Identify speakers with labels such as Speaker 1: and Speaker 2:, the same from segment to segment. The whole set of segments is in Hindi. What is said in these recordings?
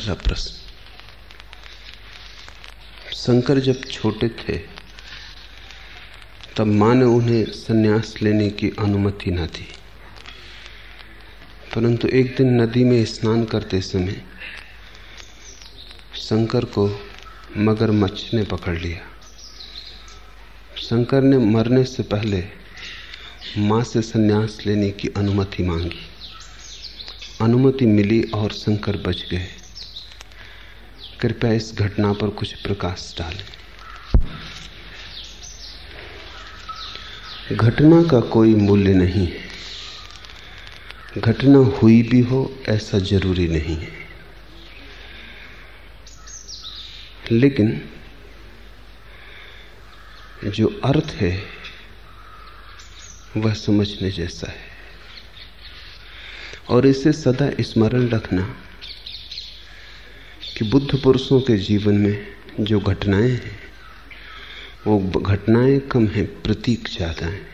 Speaker 1: पहला प्रश्न। शंकर जब छोटे थे, तब माँ ने उन्हें सन्यास लेने की अनुमति न दी। परंतु एक दिन नदी में स्नान करते समय शंकर को मगरमच्छ ने पकड़ लिया। शंकर ने मरने से पहले माँ से सन्यास लेने की अनुमति मांगी। अनुमति मिली और शंकर बच गए। कृपया इस घटना पर कुछ प्रकाश डालें। घटना का कोई मूल्य नहीं है। घटना हुई भी हो, ऐसा ज़रूरी नहीं है। लेकिन, जो अर्थ है, वह समझने जैसा है। और इसे सदा स्मरण रखना कि बुद्ध पुरुषों के जीवन में जो घटनाएँ हैं, वो घटनाएँ कम हैं, प्रतीक ज़्यादा हैं।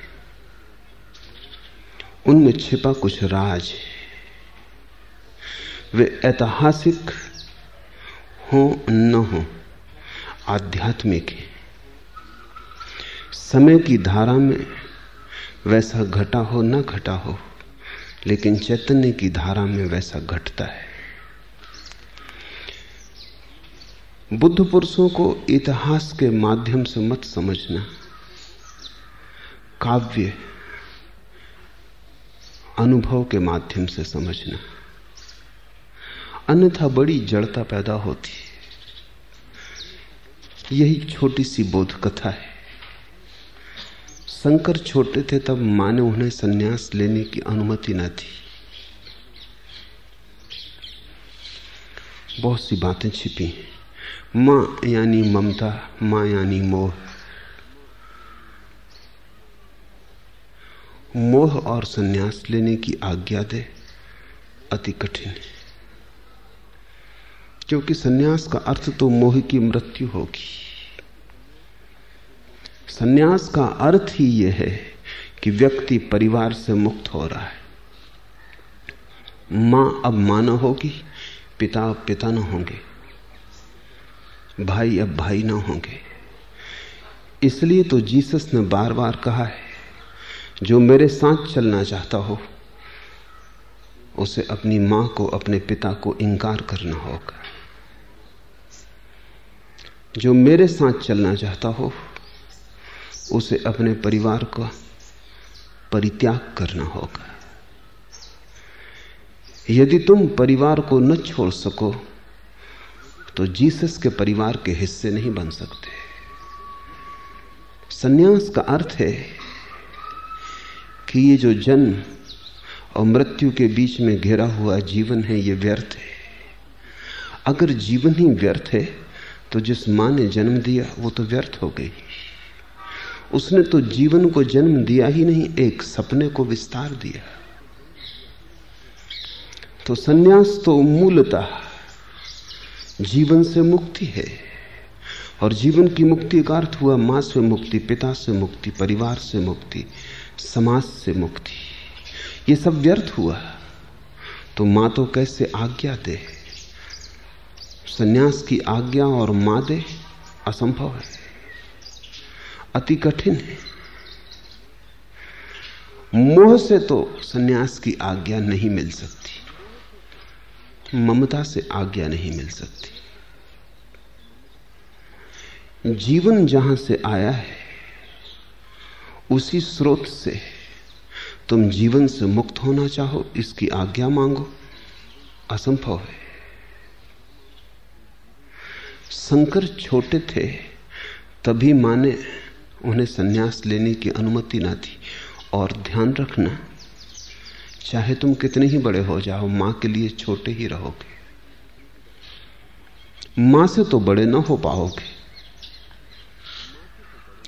Speaker 1: उनमें छिपा कुछ राज है। वे ऐतिहासिक हो, न हो, आध्यात्मिक है। समय की धारा में वैसा घटा हो, न घटा हो, लेकिन चैतन्य की धारा में वैसा घटता है। बुद्ध पुरुषों को इतिहास के माध्यम से मत समझना। काव्य अनुभव के माध्यम से समझना। अन्यथा बड़ी जड़ता पैदा होती यही छोटी सी बोध कथा है। शंकर छोटे थे तब माँ ने उन्हें सन्यास लेने की अनुमति न थी। बहुत सी बातें छिपी हैं। माँ यानी ममता, माँ यानी मोह। मोह और सन्यास लेने की आज्ञा दे, अति कठिन। है क्योंकि सन्यास का अर्थ तो मोह की मृत्यु होगी। सन्यास का अर्थ ही यह है कि व्यक्ति परिवार से मुक्त हो रहा है। माँ अब माँ न होगी, पिता अब पिता न होंगे। भाई, अब भाई ना होंगे। इसलिए तो जीसस ने बार बार कहा है, जो मेरे साथ चलना चाहता हो, उसे अपनी माँ को, अपने पिता को इंकार करना होगा। जो मेरे साथ चलना चाहता हो, उसे अपने परिवार का परित्याग करना होगा। यदि तुम परिवार को न छोड़ सको तो जीसस के परिवार के हिस्से नहीं बन सकते। सन्यास का अर्थ है कि ये जो जन्म और मृत्यु के बीच में घिरा हुआ जीवन है, ये व्यर्थ है। अगर जीवन ही व्यर्थ है तो जिस माँ ने जन्म दिया, वो तो व्यर्थ हो गई। उसने तो जीवन को जन्म दिया ही नहीं, एक सपने को विस्तार दिया। तो सन्यास तो मूलतः जीवन से मुक्ति है। और जीवन की मुक्ति का अर्थ हुआ माँ से मुक्ति, पिता से मुक्ति, परिवार से मुक्ति, समाज से मुक्ति। ये सब व्यर्थ हुआ। तो माँ तो कैसे आज्ञा दे? सन्यास की आज्ञा और माँ दे असंभव है। अति कठिन है। मोह से तो सन्यास की आज्ञा नहीं मिल सकती। ममता से आज्ञा नहीं मिल सकती। जीवन जहाँ से आया है, उसी स्रोत से तुम जीवन से मुक्त होना चाहो, इसकी आज्ञा मांगो। असंभव है। शंकर छोटे थे, तभी माँ ने उन्हें सन्यास लेने की अनुमति ना दी। और ध्यान रखना, चाहे तुम कितने ही बड़े हो जाओ, माँ के लिए छोटे ही रहोगे। माँ से तो बड़े ना हो पाओगे।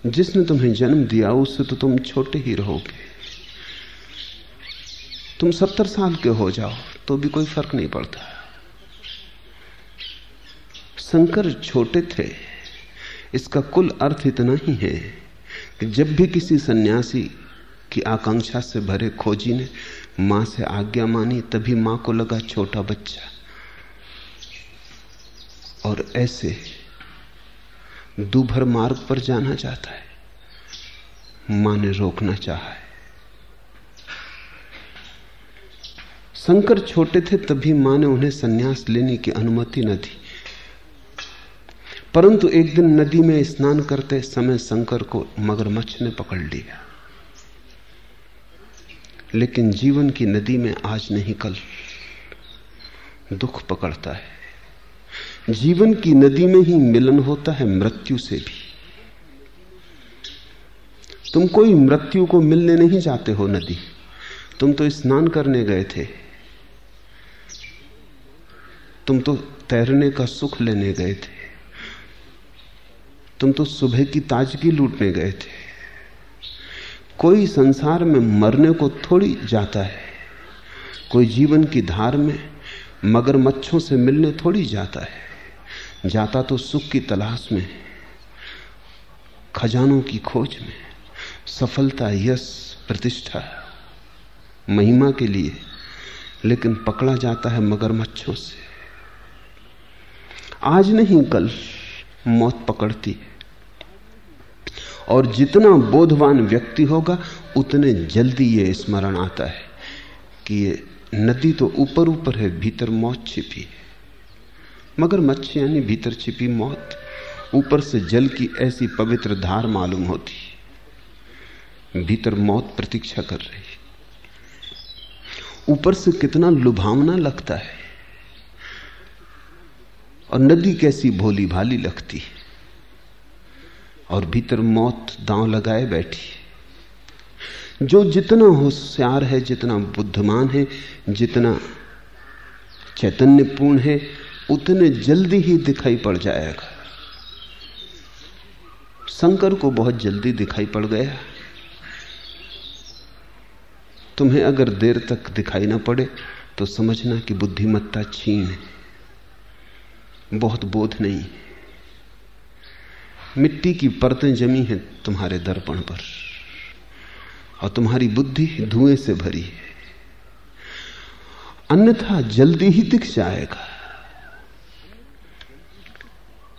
Speaker 1: जिसने तुम्हें जन्म दिया, उससे तो तुम छोटे ही रहोगे। तुम सत्तर साल के हो जाओ तो भी कोई फ़र्क नहीं पड़ता। शंकर छोटे थे, इसका कुल अर्थ इतना ही है कि जब भी किसी सन्यासी की आकांक्षा से भरे खोजी ने माँ से आज्ञा मानी, तभी माँ को लगा छोटा बच्चा। और ऐसे दूभर मार्ग पर जाना चाहता है। माँ ने रोकना चाहा है। शंकर छोटे थे तभी माँ ने उन्हें सन्यास लेने की अनुमति न दी। परंतु एक दिन नदी में स्नान करते समय शंकर को मगरमच्छ ने पकड़ लिया। लेकिन जीवन की नदी में आज नहीं, कल दुख पकड़ता है। जीवन की नदी में ही मिलन होता है मृत्यु से भी। तुम कोई मृत्यु को मिलने नहीं जाते हो नदी। तुम तो स्नान करने गए थे। तुम तो तैरने का सुख लेने गए थे। तुम तो सुबह की ताजगी लूटने गए थे। कोई संसार में मरने को थोड़ी जाता है। कोई जीवन की धार में मगर मच्छों से मिलने थोड़ी जाता है। जाता तो सुख की तलाश में, खजानों की खोज में, सफलता यश प्रतिष्ठा महिमा के लिए, लेकिन पकड़ा जाता है मगरमच्छों से। आज नहीं, कल मौत पकड़ती है। और जितना बोधवान व्यक्ति होगा, उतने जल्दी ये स्मरण आता है कि ये नदी तो ऊपर ऊपर है, भीतर मौत छिपी है। मगर मच्छी यानी भीतर छिपी मौत, ऊपर से जल की ऐसी पवित्र धार मालूम होती। भीतर मौत प्रतीक्षा कर रही। ऊपर से कितना लुभावना लगता है। और नदी कैसी भोली भाली लगती। है और भीतर मौत दांव लगाए बैठी। जो जितना होशियार है, जितना बुद्धिमान है, जितना चैतन्यपूर्ण है उतने जल्दी ही दिखाई पड़ जाएगा। शंकर को बहुत जल्दी दिखाई पड़ गया। तुम्हें अगर देर तक दिखाई ना पड़े तो समझना कि बुद्धिमत्ता छीन है। बहुत बोध नहीं मिट्टी की परतें जमी हैं तुम्हारे दर्पण पर, और तुम्हारी बुद्धि धुएँ से भरी है। अन्यथा जल्दी ही दिख जाएगा।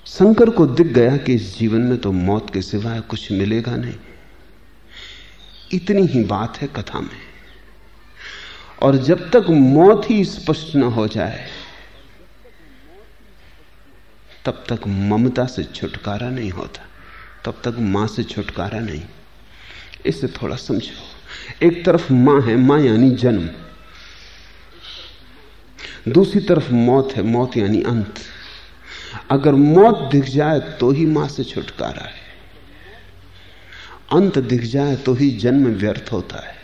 Speaker 1: शंकर को दिख गया कि इस जीवन में तो मौत के सिवाय कुछ मिलेगा नहीं। इतनी ही बात है कथा में। और जब तक मौत ही स्पष्ट न हो जाए, तब तक ममता से छुटकारा नहीं होता, तब तक माँ से छुटकारा नहीं। इसे थोड़ा समझो। एक तरफ़ माँ है, माँ यानी जन्म। दूसरी तरफ़ मौत है, मौत यानी अंत। अगर मौत दिख जाए तो ही माँ से छुटकारा है। अंत दिख जाए तो ही जन्म व्यर्थ होता है।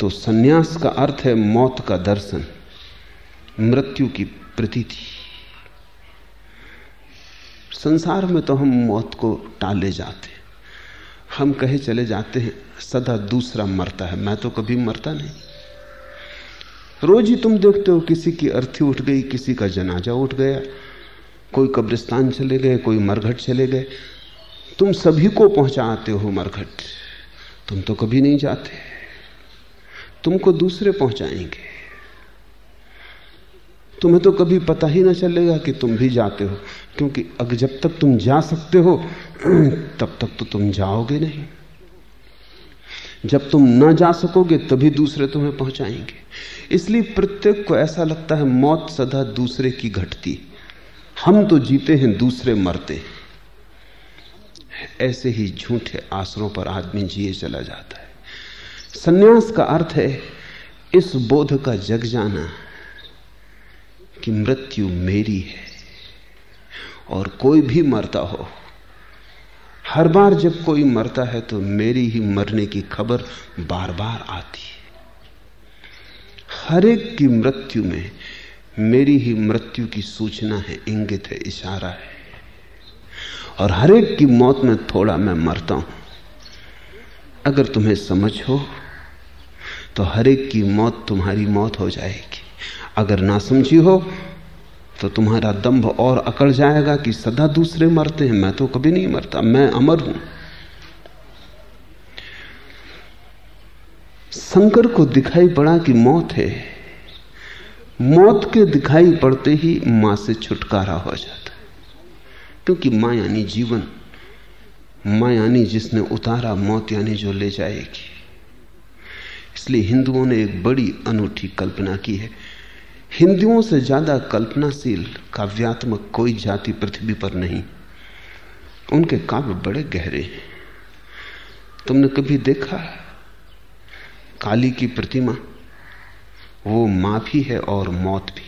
Speaker 1: तो सन्यास का अर्थ है मौत का दर्शन, मृत्यु की प्रतीति। संसार में तो हम मौत को टाले जाते हैं। हम कहे चले जाते हैं, सदा दूसरा मरता है। मैं तो कभी मरता नहीं। रोज ही तुम देखते हो किसी की अर्थी उठ गई, किसी का जनाजा उठ गया, कोई कब्रिस्तान चले गए, कोई मरघट चले गए। तुम सभी को पहुंचाते हो मरघट। तुम तो कभी नहीं जाते। तुमको दूसरे पहुंचाएँगे। तुम्हें तो कभी पता ही ना चलेगा कि तुम भी जाते हो, क्योंकि अगर जब तक तुम जा सकते हो, तब तक तो तुम जाओगे नहीं। जब तुम ना जा सकोगे, तभी दूसरे तुम्हें पहुंचाएँगे। इसलिए प्रत्येक को ऐसा लगता है, मौत सदा दूसरे की घटती हम तो जीते हैं, दूसरे मरते ऐसे ही झूठे आसरों पर आदमी जिए चला जाता है। सन्यास का अर्थ है, इस बोध का जग जाना कि मृत्यु मेरी है और कोई भी मरता हो। हर बार जब कोई मरता है तो मेरी ही मरने की खबर बार बार आती है। हर एक की मृत्यु में मेरी ही मृत्यु की सूचना है, इंगित है, इशारा है। और हर एक की मौत में थोड़ा मैं मरता हूँ। अगर तुम्हें समझ हो तो हर एक की मौत तुम्हारी मौत हो जाएगी। अगर ना समझी हो तो तुम्हारा दंभ और अकड़ जाएगा कि सदा दूसरे मरते हैं। मैं तो कभी नहीं मरता, मैं अमर हूँ। शंकर को दिखाई पड़ा कि मौत है। मौत के दिखाई पड़ते ही माँ से छुटकारा हो जाता क्योंकि माँ यानी जीवन, माँ यानी जिसने उतारा, मौत यानी जो ले जाएगी। इसलिए हिंदुओं ने एक बड़ी अनूठी कल्पना की है। हिंदुओं से ज़्यादा कल्पनाशील, काव्यात्मक कोई जाति पृथ्वी पर नहीं। उनके काव्य बड़े गहरे हैं। तुमने कभी देखा काली की प्रतिमा, वो माँ भी है और मौत भी।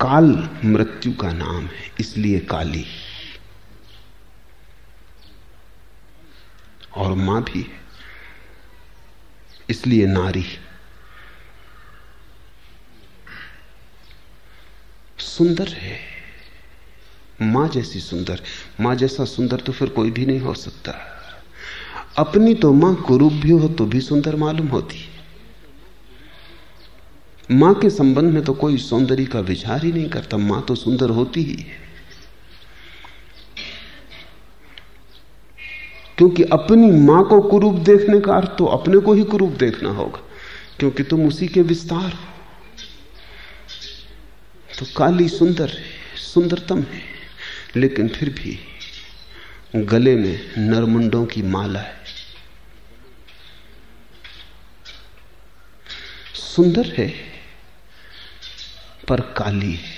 Speaker 1: काल मृत्यु का नाम है, इसलिए काली। और माँ भी है। इसलिए नारी। सुंदर है। माँ जैसी सुंदर। माँ जैसा सुंदर तो फिर कोई भी नहीं हो सकता। अपनी तो माँ कुरूप भी हो तो भी सुंदर मालूम होती। माँ के संबंध में तो कोई सौंदर्य का विचार ही नहीं करता। माँ तो सुंदर होती ही है। क्योंकि अपनी माँ को कुरूप देखने का अर्थ तो अपने को ही कुरूप देखना होगा, क्योंकि तुम उसी के विस्तार हो। तो काली सुंदर है, सुंदरतम है, लेकिन फिर भी गले में नरमुंडों की माला है। सुंदर है, पर काली है।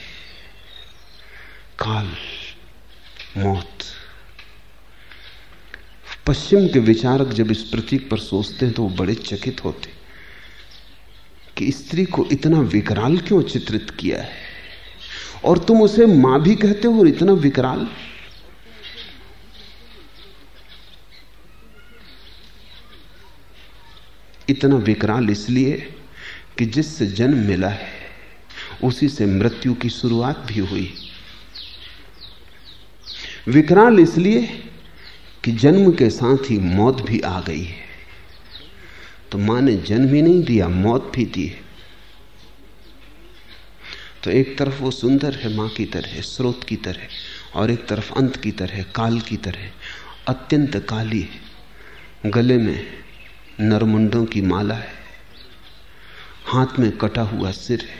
Speaker 1: काल मौत। पश्चिम के विचारक जब इस प्रतीक पर सोचते हैं तो वो बड़े चकित होते कि स्त्री को इतना विकराल क्यों चित्रित किया है? और तुम उसे माँ भी कहते हो और इतना विकराल? इतना विकराल इसलिए कि जिससे जन्म मिला है, उसी से मृत्यु की शुरुआत भी हुई। विकराल इसलिए कि जन्म के साथ ही मौत भी आ गई है। तो माँ ने जन्म ही नहीं दिया, मौत भी दी है। तो एक तरफ़ वो सुंदर है, माँ की तरह स्रोत की तरह और एक तरफ़ अंत की तरह काल की तरह अत्यंत काली है। गले में नरमुंडों की माला है, हाथ में कटा हुआ सिर है,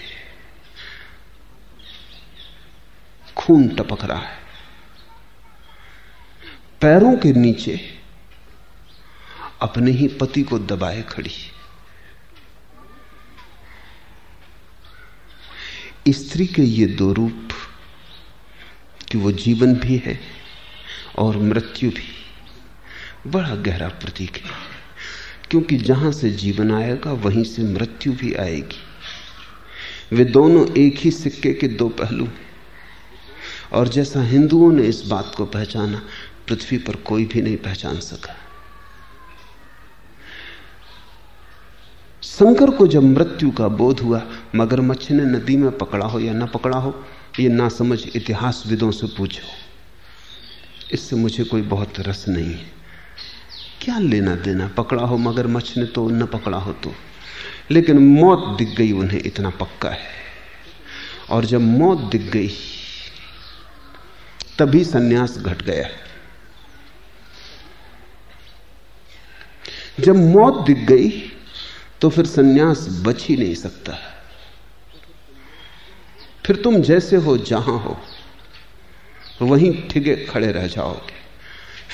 Speaker 1: खून टपक रहा है। पैरों के नीचे अपने ही पति को दबाए खड़ी। स्त्री के ये दो रूप कि वो जीवन भी है और मृत्यु भी, बड़ा गहरा प्रतीक है। क्योंकि जहाँ से जीवन आएगा, वहीं से मृत्यु भी आएगी। वे दोनों एक ही सिक्के के दो पहलू हैं। और जैसा हिंदुओं ने इस बात को पहचाना पृथ्वी पर कोई भी नहीं पहचान सका। शंकर को जब मृत्यु का बोध हुआ मगरमच्छ ने नदी में पकड़ा हो या ना पकड़ा हो, ये ना समझ इतिहासविदों से पूछो। इससे मुझे कोई बहुत रस नहीं है। क्या लेना देना? पकड़ा हो मगरमच्छ ने तो न पकड़ा हो तो। लेकिन मौत दिख गई उन्हें, इतना पक्का है। और जब मौत दिख गई, तभी सन्यास घट गया। जब मौत दिख गई तो फिर सन्यास बच ही नहीं सकता। फिर तुम जैसे हो, जहाँ हो, वहीं ठिगे खड़े रह जाओगे।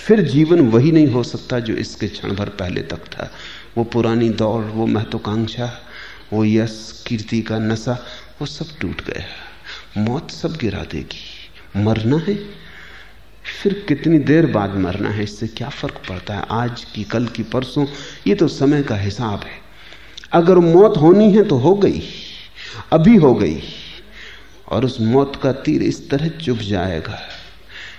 Speaker 1: फिर जीवन वही नहीं हो सकता जो इसके क्षण भर पहले तक था। वो पुरानी दौड़, वो महत्वाकांक्षा, वो यश, कीर्ति का नशा, वो सब टूट गया। मौत सब गिरा देगी। मरना है फिर कितनी देर बाद मरना है? इससे क्या फ़र्क पड़ता है? आज की, कल की, परसों, ये तो समय का हिसाब है। अगर मौत होनी है तो हो गई, अभी हो गई, और उस मौत का तीर इस तरह चुभ जाएगा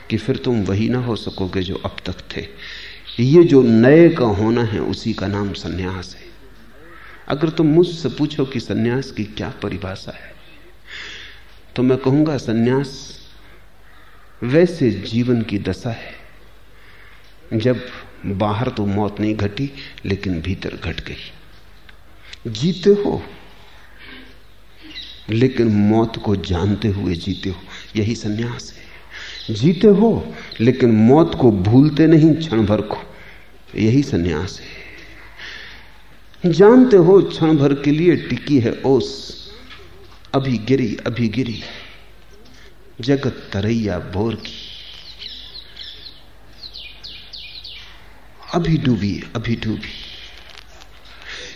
Speaker 1: कि फिर तुम वही ना हो सकोगे जो अब तक थे। ये जो नए का होना है, उसी का नाम सन्यास है। अगर तुम मुझसे पूछो कि सन्यास की क्या परिभाषा है तो मैं कहूँगा, सन्यास वैसे जीवन की दशा है। जब बाहर तो मौत नहीं घटी, लेकिन भीतर घट गई। जीते हो, लेकिन मौत को जानते हुए जीते हो। यही सन्यास है। जीते हो, लेकिन मौत को भूलते नहीं, क्षण भर को। यही सन्यास है। जानते हो, क्षण भर के लिए टिकी है ओस। अभी गिरी अभी गिरी। जगत तरैया बोर की। अभी डूबी अभी डूबी।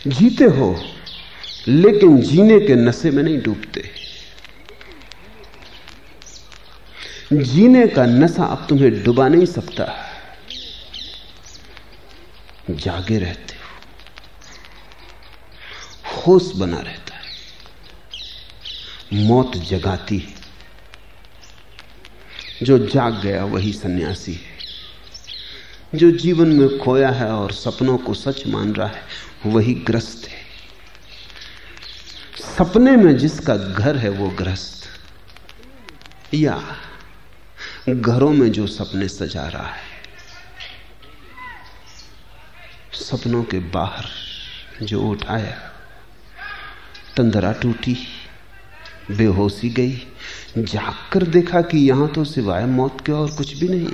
Speaker 1: जीते हो, लेकिन जीने के नशे में नहीं डूबते। जीने का नशा अब तुम्हें डुबा नहीं सकता। जागे रहते हो। होश बना रहता है। मौत जगाती है। जो जाग गया वही सन्यासी है। जो जीवन में खोया है और सपनों को सच मान रहा है, वही ग्रस्त है। सपने में जिसका घर है, वो ग्रस्त। या घरों में जो सपने सजा रहा है, सपनों के बाहर जो उठाया, तंदरा टूटी। बेहोशी गई। जाग कर देखा कि यहाँ तो सिवाय मौत के और कुछ भी नहीं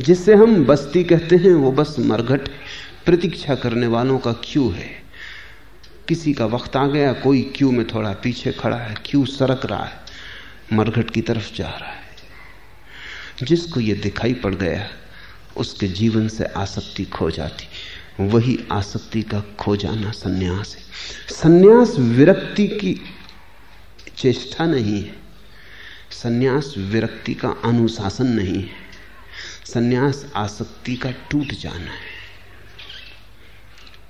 Speaker 1: जिससे हम बस्ती कहते हैं, वो बस मरघट प्रतीक्षा करने वालों का क्यू है। किसी का वक्त आ गया, कोई क्यू में थोड़ा पीछे खड़ा है, क्यू सरक रहा है, मरघट की तरफ़ जा रहा है। जिसको ये दिखाई पड़ गया, उसके जीवन से आसक्ति खो जाती। वही आसक्ति का खो जाना संन्यास है। संन्यास विरक्ति की चेष्टा नहीं है। संन्यास विरक्ति का अनुशासन नहीं है। संन्यास आसक्ति का टूट जाना है।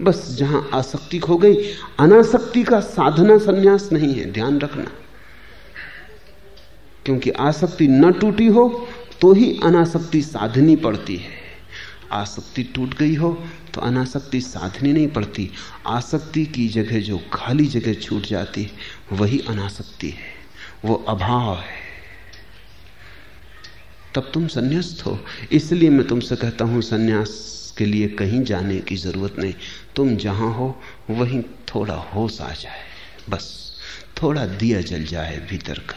Speaker 1: बस जहाँ आसक्ति खो गई, अनासक्ति का साधना संन्यास नहीं है, ध्यान रखना। क्योंकि आसक्ति न टूटी हो तो ही अनासक्ति साधनी पड़ती है। आसक्ति टूट गई हो तो अनासक्ति साधनी नहीं पड़ती। आसक्ति की जगह जो खाली जगह छूट जाती वही अनासक्ति है, वो अभाव है। तब तुम संन्यास्त हो। इसलिए मैं तुमसे कहता हूँ, संन्यास के लिए कहीं जाने की ज़रूरत नहीं। तुम जहाँ हो, वहीं थोड़ा होश आ जाए। बस, थोड़ा दिया जल जाए भीतर का।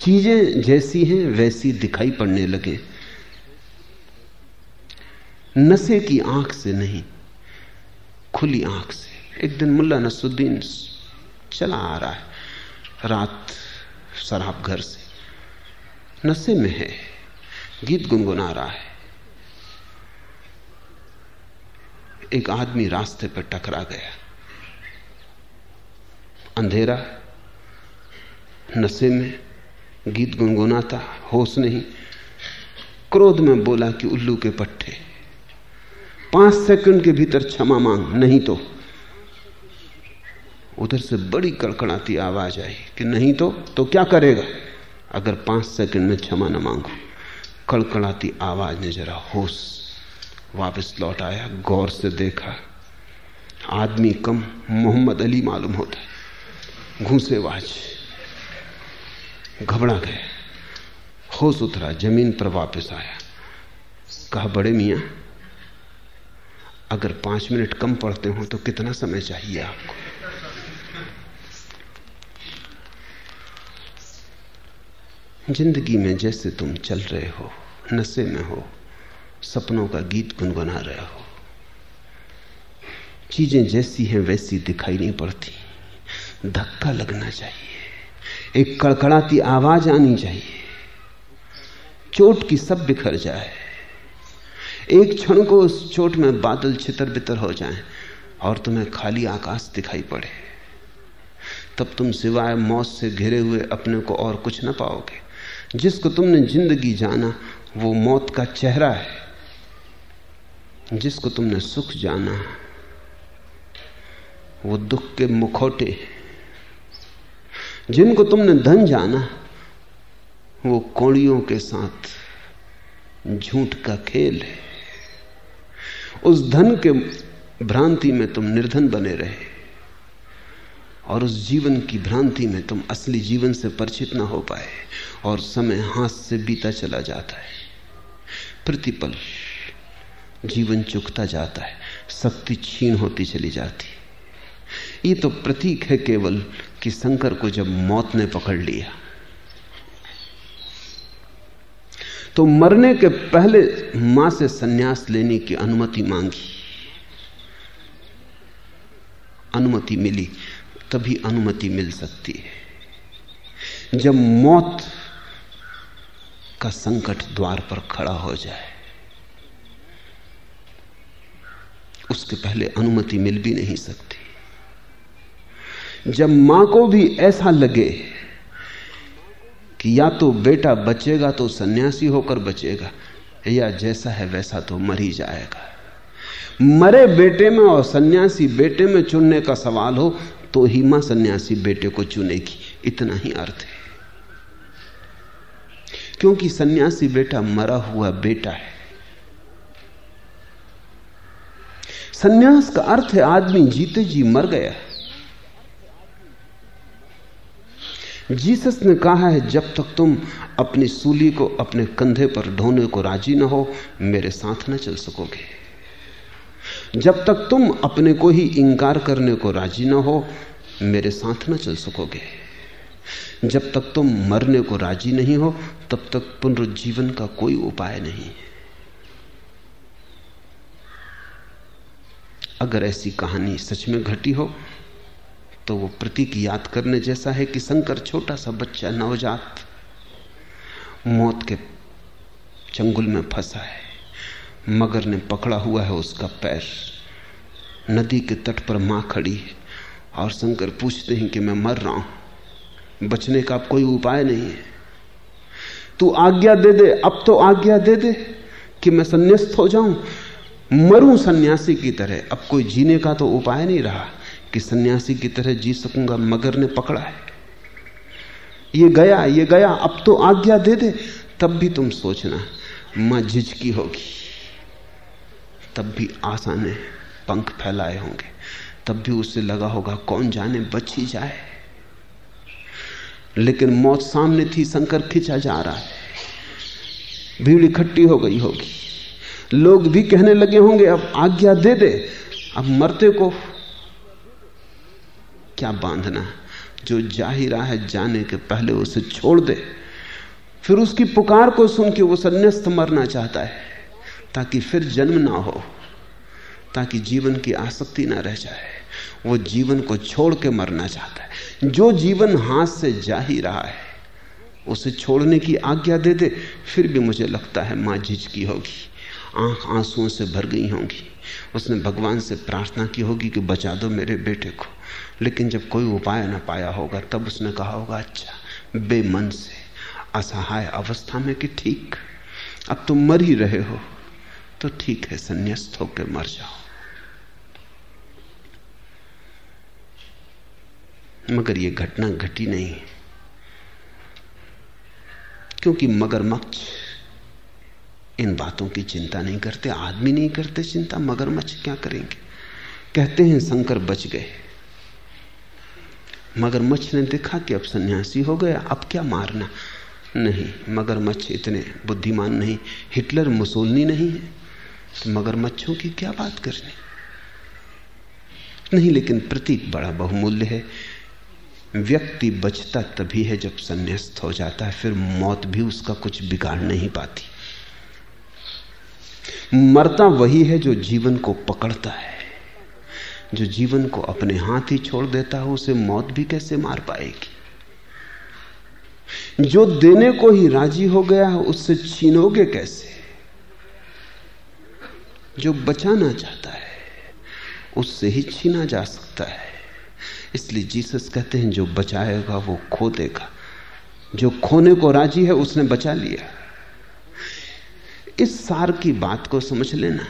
Speaker 1: चीज़ें जैसी हैं, वैसी दिखाई पड़ने लगे। नशे की आँख से नहीं, खुली आँख से। एक दिन मुल्ला नसुद्दीन चला आ रहा है। रात शराब घर से नशे में है। गीत गुनगुना रहा है। एक आदमी रास्ते पर टकरा गया। अंधेरा, नशे में गीत गुनगुनाता, होश नहीं। क्रोध में बोला कि उल्लू के पट्टे। पाँच सेकंड के भीतर क्षमा मांग, नहीं तो उधर से बड़ी कड़कड़ाती आवाज़ आई कि नहीं तो तो क्या करेगा? अगर पाँच सेकंड में क्षमा न मांगो, कड़कड़ाती आवाज़ ने जरा होश वापस लौट आया, गौर से देखा। आदमी कम मोहम्मद अली मालूम होता है। घूसेवाज घबरा गए होश उतरा, ज़मीन पर वापस आया। कहा, बड़े मियाँ, अगर पाँच मिनट कम पड़ते हो तो कितना समय चाहिए आपको? ज़िंदगी में जैसे तुम चल रहे हो, नशे में हो, सपनों का गीत गुनगुना रहे हो, चीज़ें जैसी हैं वैसी दिखाई नहीं पड़ती। धक्का लगना चाहिए, एक कड़कड़ाती आवाज़ आनी चाहिए। चोट की सब बिखर जाए। एक क्षण को उस चोट में बादल छितर बितर हो जाएँ और तुम्हें खाली आकाश दिखाई पड़े। तब तुम सिवाय मौत से घिरे हुए अपने को और कुछ ना पाओगे। जिसको तुमने ज़िंदगी जाना, वो मौत का चेहरा है। जिसको तुमने सुख जाना, वो दुख के मुखौटे जिनको तुमने धन जाना, वो कौड़ियों के साथ झूठ का खेल है। उस धन के भ्रांति में तुम निर्धन बने रहे। और उस जीवन की भ्रांति में तुम असली जीवन से परिचित ना हो पाए और समय हाथ से बीता चला जाता है। प्रतिपल जीवन चुकता जाता है, शक्ति छीन होती चली जाती ये तो प्रतीक है केवल कि शंकर को जब मौत ने पकड़ लिया तो मरने के पहले माँ से सन्यास लेने की अनुमति मांगी। अनुमति मिली। तभी अनुमति मिल सकती है। जब मौत का संकट द्वार पर खड़ा हो जाए, उसके पहले अनुमति मिल भी नहीं सकती। जब माँ को भी ऐसा लगे कि या तो बेटा बचेगा तो सन्यासी होकर बचेगा, या जैसा है वैसा तो मर ही जाएगा। मरे बेटे में और सन्यासी बेटे में चुनने का सवाल हो तो ही माँ सन्यासी बेटे को चुनेगी इतना ही अर्थ है। क्योंकि सन्यासी बेटा मरा हुआ बेटा है। सन्यास का अर्थ है आदमी जीते जी मर गया। जीसस ने कहा है, जब तक तुम अपनी सूली को अपने कंधे पर ढोने को राज़ी न हो, मेरे साथ न चल सकोगे। जब तक तुम अपने को ही इंकार करने को राज़ी ना हो, मेरे साथ न चल सकोगे। जब तक तुम मरने को राज़ी नहीं हो, तब तक पुनरुज्जीवन का कोई उपाय नहीं है। अगर ऐसी कहानी सच में घटी हो तो वो प्रतीक याद करने जैसा है कि शंकर छोटा सा बच्चा नवजात, मौत के चंगुल में फंसा है। मगर ने पकड़ा हुआ है उसका पैर। नदी के तट पर माँ खड़ी है और शंकर पूछते हैं कि मैं मर रहा हूँ। बचने का कोई उपाय नहीं है। तू आज्ञा दे दे, अब तो आज्ञा दे दे कि मैं संन्यास्त हो जाऊँ। मरूं सन्यासी की तरह। अब कोई जीने का तो उपाय नहीं रहा कि सन्यासी की तरह जी सकूँगा, मगर ने पकड़ा है। ये गया ये गया, अब तो आज्ञा दे दे, तब भी तुम सोचना, माँ झिझकी होगी। तब भी आशा ने पंख फैलाए होंगे। तब भी उसे लगा होगा कौन जाने बच ही जाए। लेकिन मौत सामने थी शंकर खिंचा जा रहा है। भीड़ इकट्ठी हो गई होगी। लोग भी कहने लगे होंगे, अब आज्ञा दे दे, अब मरते को क्या बांधना? जो जा ही रहा है जाने के पहले उसे छोड़ दे। फिर उसकी पुकार को सुन के वो संन्यास्त मरना चाहता है। ताकि फिर जन्म ना हो, ताकि जीवन की आसक्ति ना रह जाए। वो जीवन को छोड़ के मरना चाहता है। जो जीवन हाथ से जा ही रहा है, उसे छोड़ने की आज्ञा दे दे, फिर भी मुझे लगता है माँ झिझकी होगी। आँख आंसुओं से भर गई होंगी। उसने भगवान से प्रार्थना की होगी कि बचा दो मेरे बेटे को। लेकिन जब कोई उपाय ना पाया होगा, तब उसने कहा होगा अच्छा बेमन से असहाय अवस्था में कि ठीक, अब तुम मर ही रहे हो। तो ठीक है, संन्यास्त होकर मर जाओ। मगर यह घटना घटी नहीं। क्योंकि मगरमच्छ इन बातों की चिंता नहीं करते, आदमी नहीं करते चिंता, मगरमच्छ क्या करेंगे? कहते हैं शंकर बच गए। मगरमच्छ ने देखा कि अब सन्यासी हो गया, अब क्या मारना? नहीं, मगरमच्छ इतने बुद्धिमान नहीं, हिटलर मुसोलनी नहीं है। तो मगरमच्छों की क्या बात करनी? नहीं, लेकिन प्रतीक बड़ा बहुमूल्य है। व्यक्ति बचता तभी है जब संन्यास्त हो जाता है, फिर मौत भी उसका कुछ बिगाड़ नहीं पाती। मरता वही है जो जीवन को पकड़ता है। जो जीवन को अपने हाथ ही छोड़ देता है, उसे मौत भी कैसे मार पाएगी? जो देने को ही राज़ी हो गया है, उससे छीनोगे कैसे? जो बचाना चाहता है, उससे ही छीना जा सकता है। इसलिए जीसस कहते हैं, जो बचाएगा, वो खो देगा। जो खोने को राज़ी है, उसने बचा लिया। इस सार की बात को समझ लेना।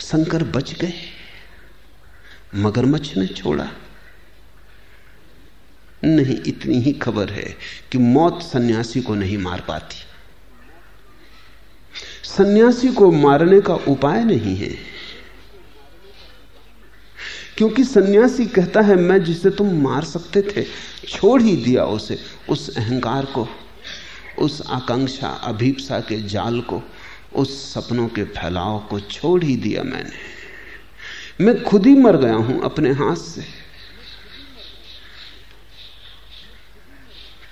Speaker 1: शंकर बच गए, मगरमच्छ ने छोड़ा। नहीं, इतनी ही खबर है कि मौत सन्यासी को नहीं मार पाती। सन्यासी को मारने का उपाय नहीं है। क्योंकि सन्यासी कहता है, मैं जिसे तुम मार सकते थे, छोड़ ही दिया उसे। उस अहंकार को, उस आकांक्षा अभीपसा के जाल को, उस सपनों के फैलाव को छोड़ ही दिया मैंने। मैं खुद ही मर गया हूँ अपने हाथ से।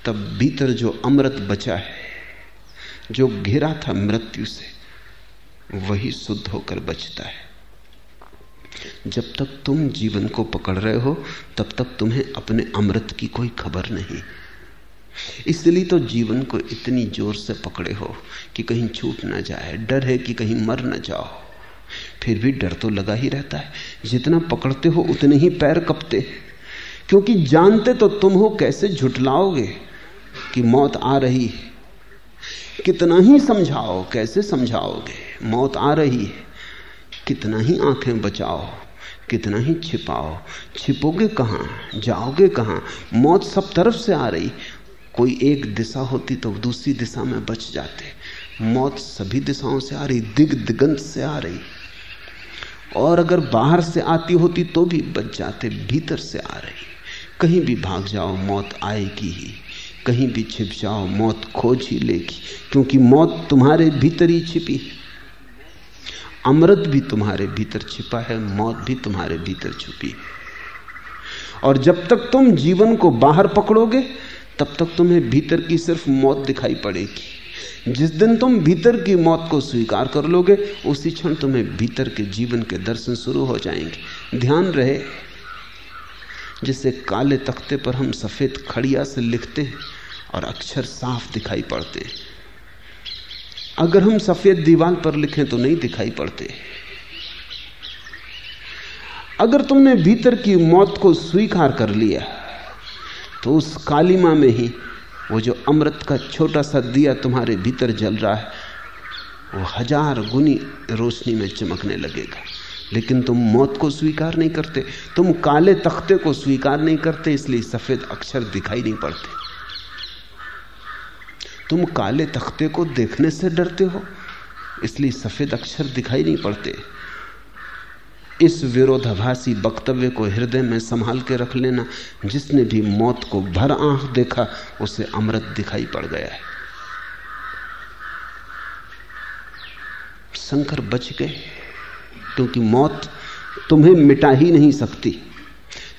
Speaker 1: तब भीतर जो अमृत बचा है जो घिरा था मृत्यु से, वही शुद्ध होकर बचता है। जब तक तुम जीवन को पकड़ रहे हो, तब तक तुम्हें अपने अमृत की कोई खबर नहीं। इसलिए तो जीवन को इतनी ज़ोर से पकड़े हो कि कहीं छूट ना जाए, डर है कि कहीं मर ना जाओ। फिर भी डर तो लगा ही रहता है। जितना पकड़ते हो, उतने ही पैर कपते क्योंकि जानते तो तुम हो, कैसे झुटलाओगे कि मौत आ रही है? कितना ही समझाओ, कैसे समझाओगे? मौत आ रही है। कितना ही आँखें बचाओ, कितना ही छिपाओ। छिपोगे कहाँ? जाओगे कहाँ? मौत सब तरफ़ से आ रही। कोई एक दिशा होती तो दूसरी दिशा में बच जाते। मौत सभी दिशाओं से आ रही, दिग दिगंत से आ रही। और अगर बाहर से आती होती तो भी बच जाते, भीतर से आ रही। कहीं भी भाग जाओ, मौत आएगी ही। कहीं भी छिप जाओ, मौत खोज ही लेगी। क्योंकि मौत तुम्हारे भीतर ही छिपी है। अमृत भी तुम्हारे भीतर छिपा है, मौत भी तुम्हारे भीतर छुपी है। और जब तक तुम जीवन को बाहर पकड़ोगे, तब तक तुम्हें भीतर की सिर्फ़ मौत दिखाई पड़ेगी। जिस दिन तुम भीतर की मौत को स्वीकार कर लोगे, उसी क्षण तुम्हें भीतर के जीवन के दर्शन शुरू हो जाएँगे। ध्यान रहे, जिसे काले तख्ते पर हम सफ़ेद खड़िया से लिखते हैं और अक्षर साफ़ दिखाई पड़ते। अगर हम सफ़ेद दीवार पर लिखें तो नहीं दिखाई पड़ते। अगर तुमने भीतर की मौत को स्वीकार कर लिया तो उस कालिमा में ही वो जो अमृत का छोटा सा दिया तुम्हारे भीतर जल रहा है, वो हज़ार गुनी रोशनी में चमकने लगेगा। लेकिन तुम मौत को स्वीकार नहीं करते, तुम काले तख्ते को स्वीकार नहीं करते, इसलिए सफ़ेद अक्षर दिखाई नहीं पड़ते। तुम काले तख्ते को देखने से डरते हो, इसलिए सफ़ेद अक्षर दिखाई नहीं पड़ते। इस विरोधाभासी वक्तव्य को हृदय में संभाल के रख लेना, जिसने भी मौत को भर आँख देखा, उसे अमृत दिखाई पड़ गया है। शंकर बच गए, क्योंकि मौत तुम्हें मिटा ही नहीं सकती।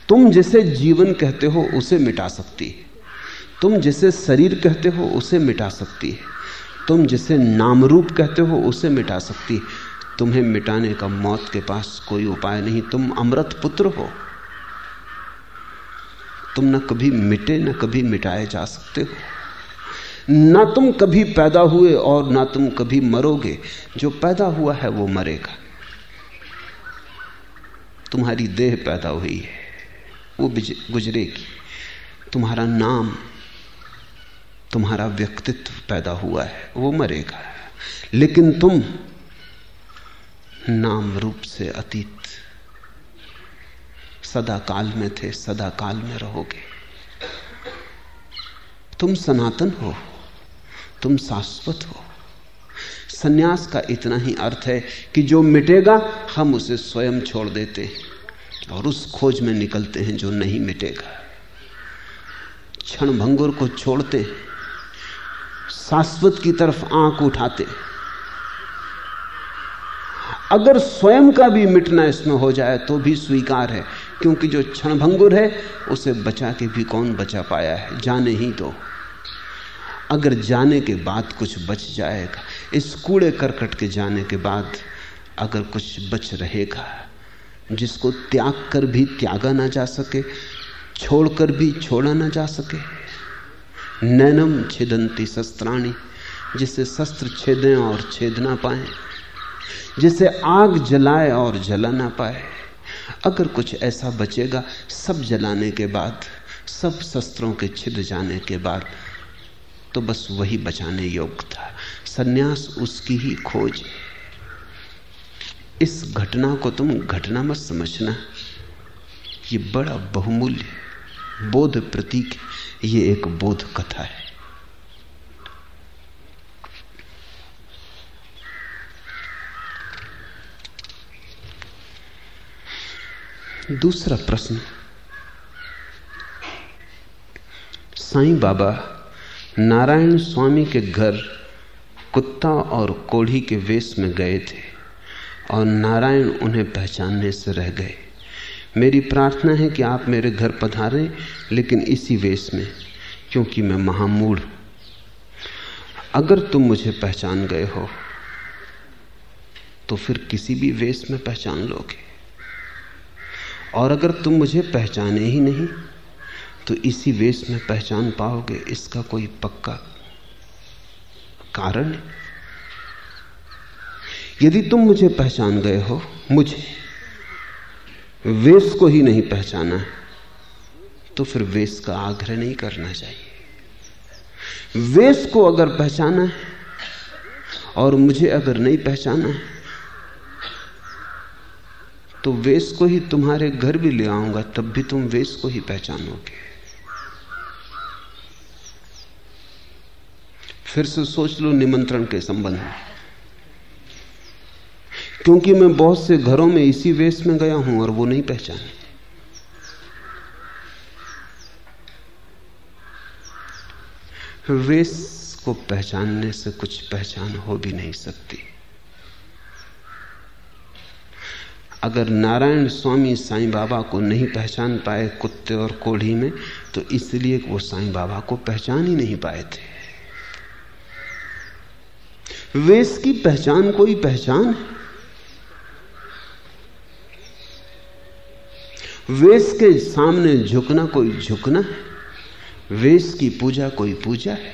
Speaker 1: तुम जिसे जीवन कहते हो, उसे मिटा सकती। है तुम जिसे शरीर कहते हो उसे मिटा सकती है। तुम जिसे नाम रूप कहते हो उसे मिटा सकती है। तुम्हें मिटाने का मौत के पास कोई उपाय नहीं। तुम अमृत पुत्र हो। तुम न कभी मिटे, न कभी मिटाए जा सकते हो। ना तुम कभी पैदा हुए और ना तुम कभी मरोगे। जो पैदा हुआ है वो मरेगा। तुम्हारी देह पैदा हुई है। वो गुजरेगी। तुम्हारा नाम तुम्हारा व्यक्तित्व पैदा हुआ है, वो मरेगा। लेकिन तुम नाम रूप से अतीत सदा काल में थे सदा काल में रहोगे। तुम सनातन हो, तुम शाश्वत हो। सन्यास का इतना ही अर्थ है कि जो मिटेगा, हम उसे स्वयं छोड़ देते हैं और उस खोज में निकलते हैं जो नहीं मिटेगा। क्षण भंगुर को छोड़ते शाश्वत की तरफ़ आँख उठाते अगर स्वयं का भी मिटना इसमें हो जाए तो भी स्वीकार है, क्योंकि जो क्षणभंगुर है, उसे बचा के भी कौन बचा पाया है? जाने ही तो अगर जाने के बाद कुछ बच जाएगा, इस कूड़े करकट के जाने के बाद अगर कुछ बच रहेगा, जिसको त्याग कर भी त्यागा ना जा सके, छोड़कर भी छोड़ा ना जा सके नैनम छिदंती शस्त्राणी जिसे शस्त्र छेदें और छेद ना पाए जिसे आग जलाए और जला ना पाए। अगर कुछ ऐसा बचेगा, सब जलाने के बाद, सब शस्त्रों के छिद जाने के बाद तो बस वही बचाने योग्य था। सन्यास उसकी ही खोज इस घटना को तुम घटना मत समझना। ये बड़ा बहुमूल्य, बोध प्रतीक ये एक बोध कथा है। दूसरा प्रश्न। साईं बाबा नारायण स्वामी के घर कुत्ता और कोढ़ी के वेश में गए थे और नारायण उन्हें पहचानने से रह गए। मेरी प्रार्थना है कि आप मेरे घर पधारें, लेकिन इसी वेश में, क्योंकि मैं महामूढ़ अगर तुम मुझे पहचान गए हो तो फिर किसी भी वेश में पहचान लोगे। और अगर तुम मुझे पहचाने ही नहीं तो इसी वेश में पहचान पाओगे, इसका कोई पक्का कारण यदि तुम मुझे पहचान गए हो, मुझे वेश को ही नहीं पहचाना तो फिर वेश का आग्रह नहीं करना चाहिए। वेश को अगर पहचाना है और मुझे अगर नहीं पहचाना है तो वेश को ही तुम्हारे घर भी ले आऊँगा, तब भी तुम वेश को ही पहचानोगे। फिर से सोच लो निमंत्रण के संबंध में। क्योंकि मैं बहुत से घरों में इसी वेश में गया हूँ और वो नहीं पहचाने। वेश को पहचानने से कुछ पहचान हो भी नहीं सकती। अगर नारायण स्वामी साईं बाबा को नहीं पहचान पाए कुत्ते और कोढ़ी में तो इसलिए वो साईं बाबा को पहचान ही नहीं पाए थे। वेश की पहचान कोई पहचान है? वेश के सामने झुकना कोई झुकना है। वेश की पूजा कोई पूजा है।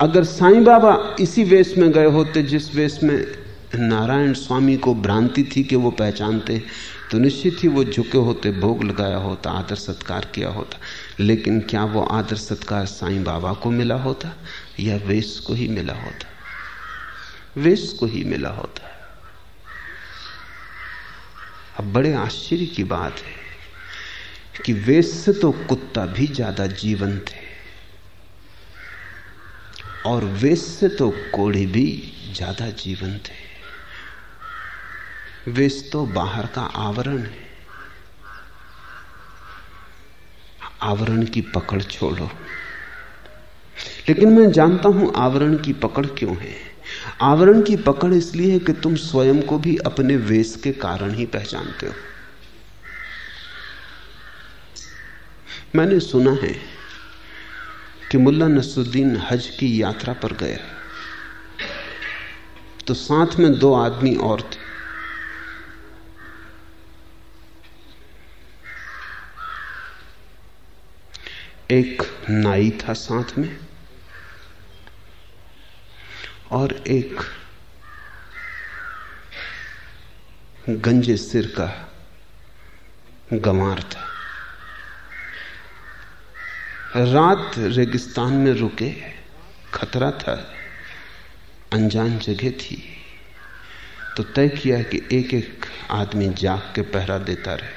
Speaker 1: अगर साईं बाबा इसी वेश में गए होते, जिस वेश में नारायण स्वामी को भ्रांति थी कि वो पहचानते तो निश्चित ही वो झुके होते, भोग लगाया होता, आदर सत्कार किया होता। लेकिन क्या वो आदर सत्कार साईं बाबा को मिला होता या वेश को ही मिला होता? वेश को ही मिला होता। अब बड़े आश्चर्य की बात है कि वेश से तो कुत्ता भी ज़्यादा जीवन थे और वेश से तो कोढ़ी भी ज़्यादा जीवन थे वेश तो बाहर का आवरण है। आवरण की पकड़ छोड़ो। लेकिन मैं जानता हूँ आवरण की पकड़ क्यों है? आवरण की पकड़ इसलिए है कि तुम स्वयं को भी अपने वेश के कारण ही पहचानते हो। मैंने सुना है कि मुल्ला नसुद्दीन हज की यात्रा पर गया तो साथ में दो आदमी और थे। एक नाई था साथ में और एक गंजे सिर का गंवार था। रात रेगिस्तान में रुके, खतरा था, अनजान जगह थी। तो तय किया कि एक एक आदमी जाग के पहरा देता रहे।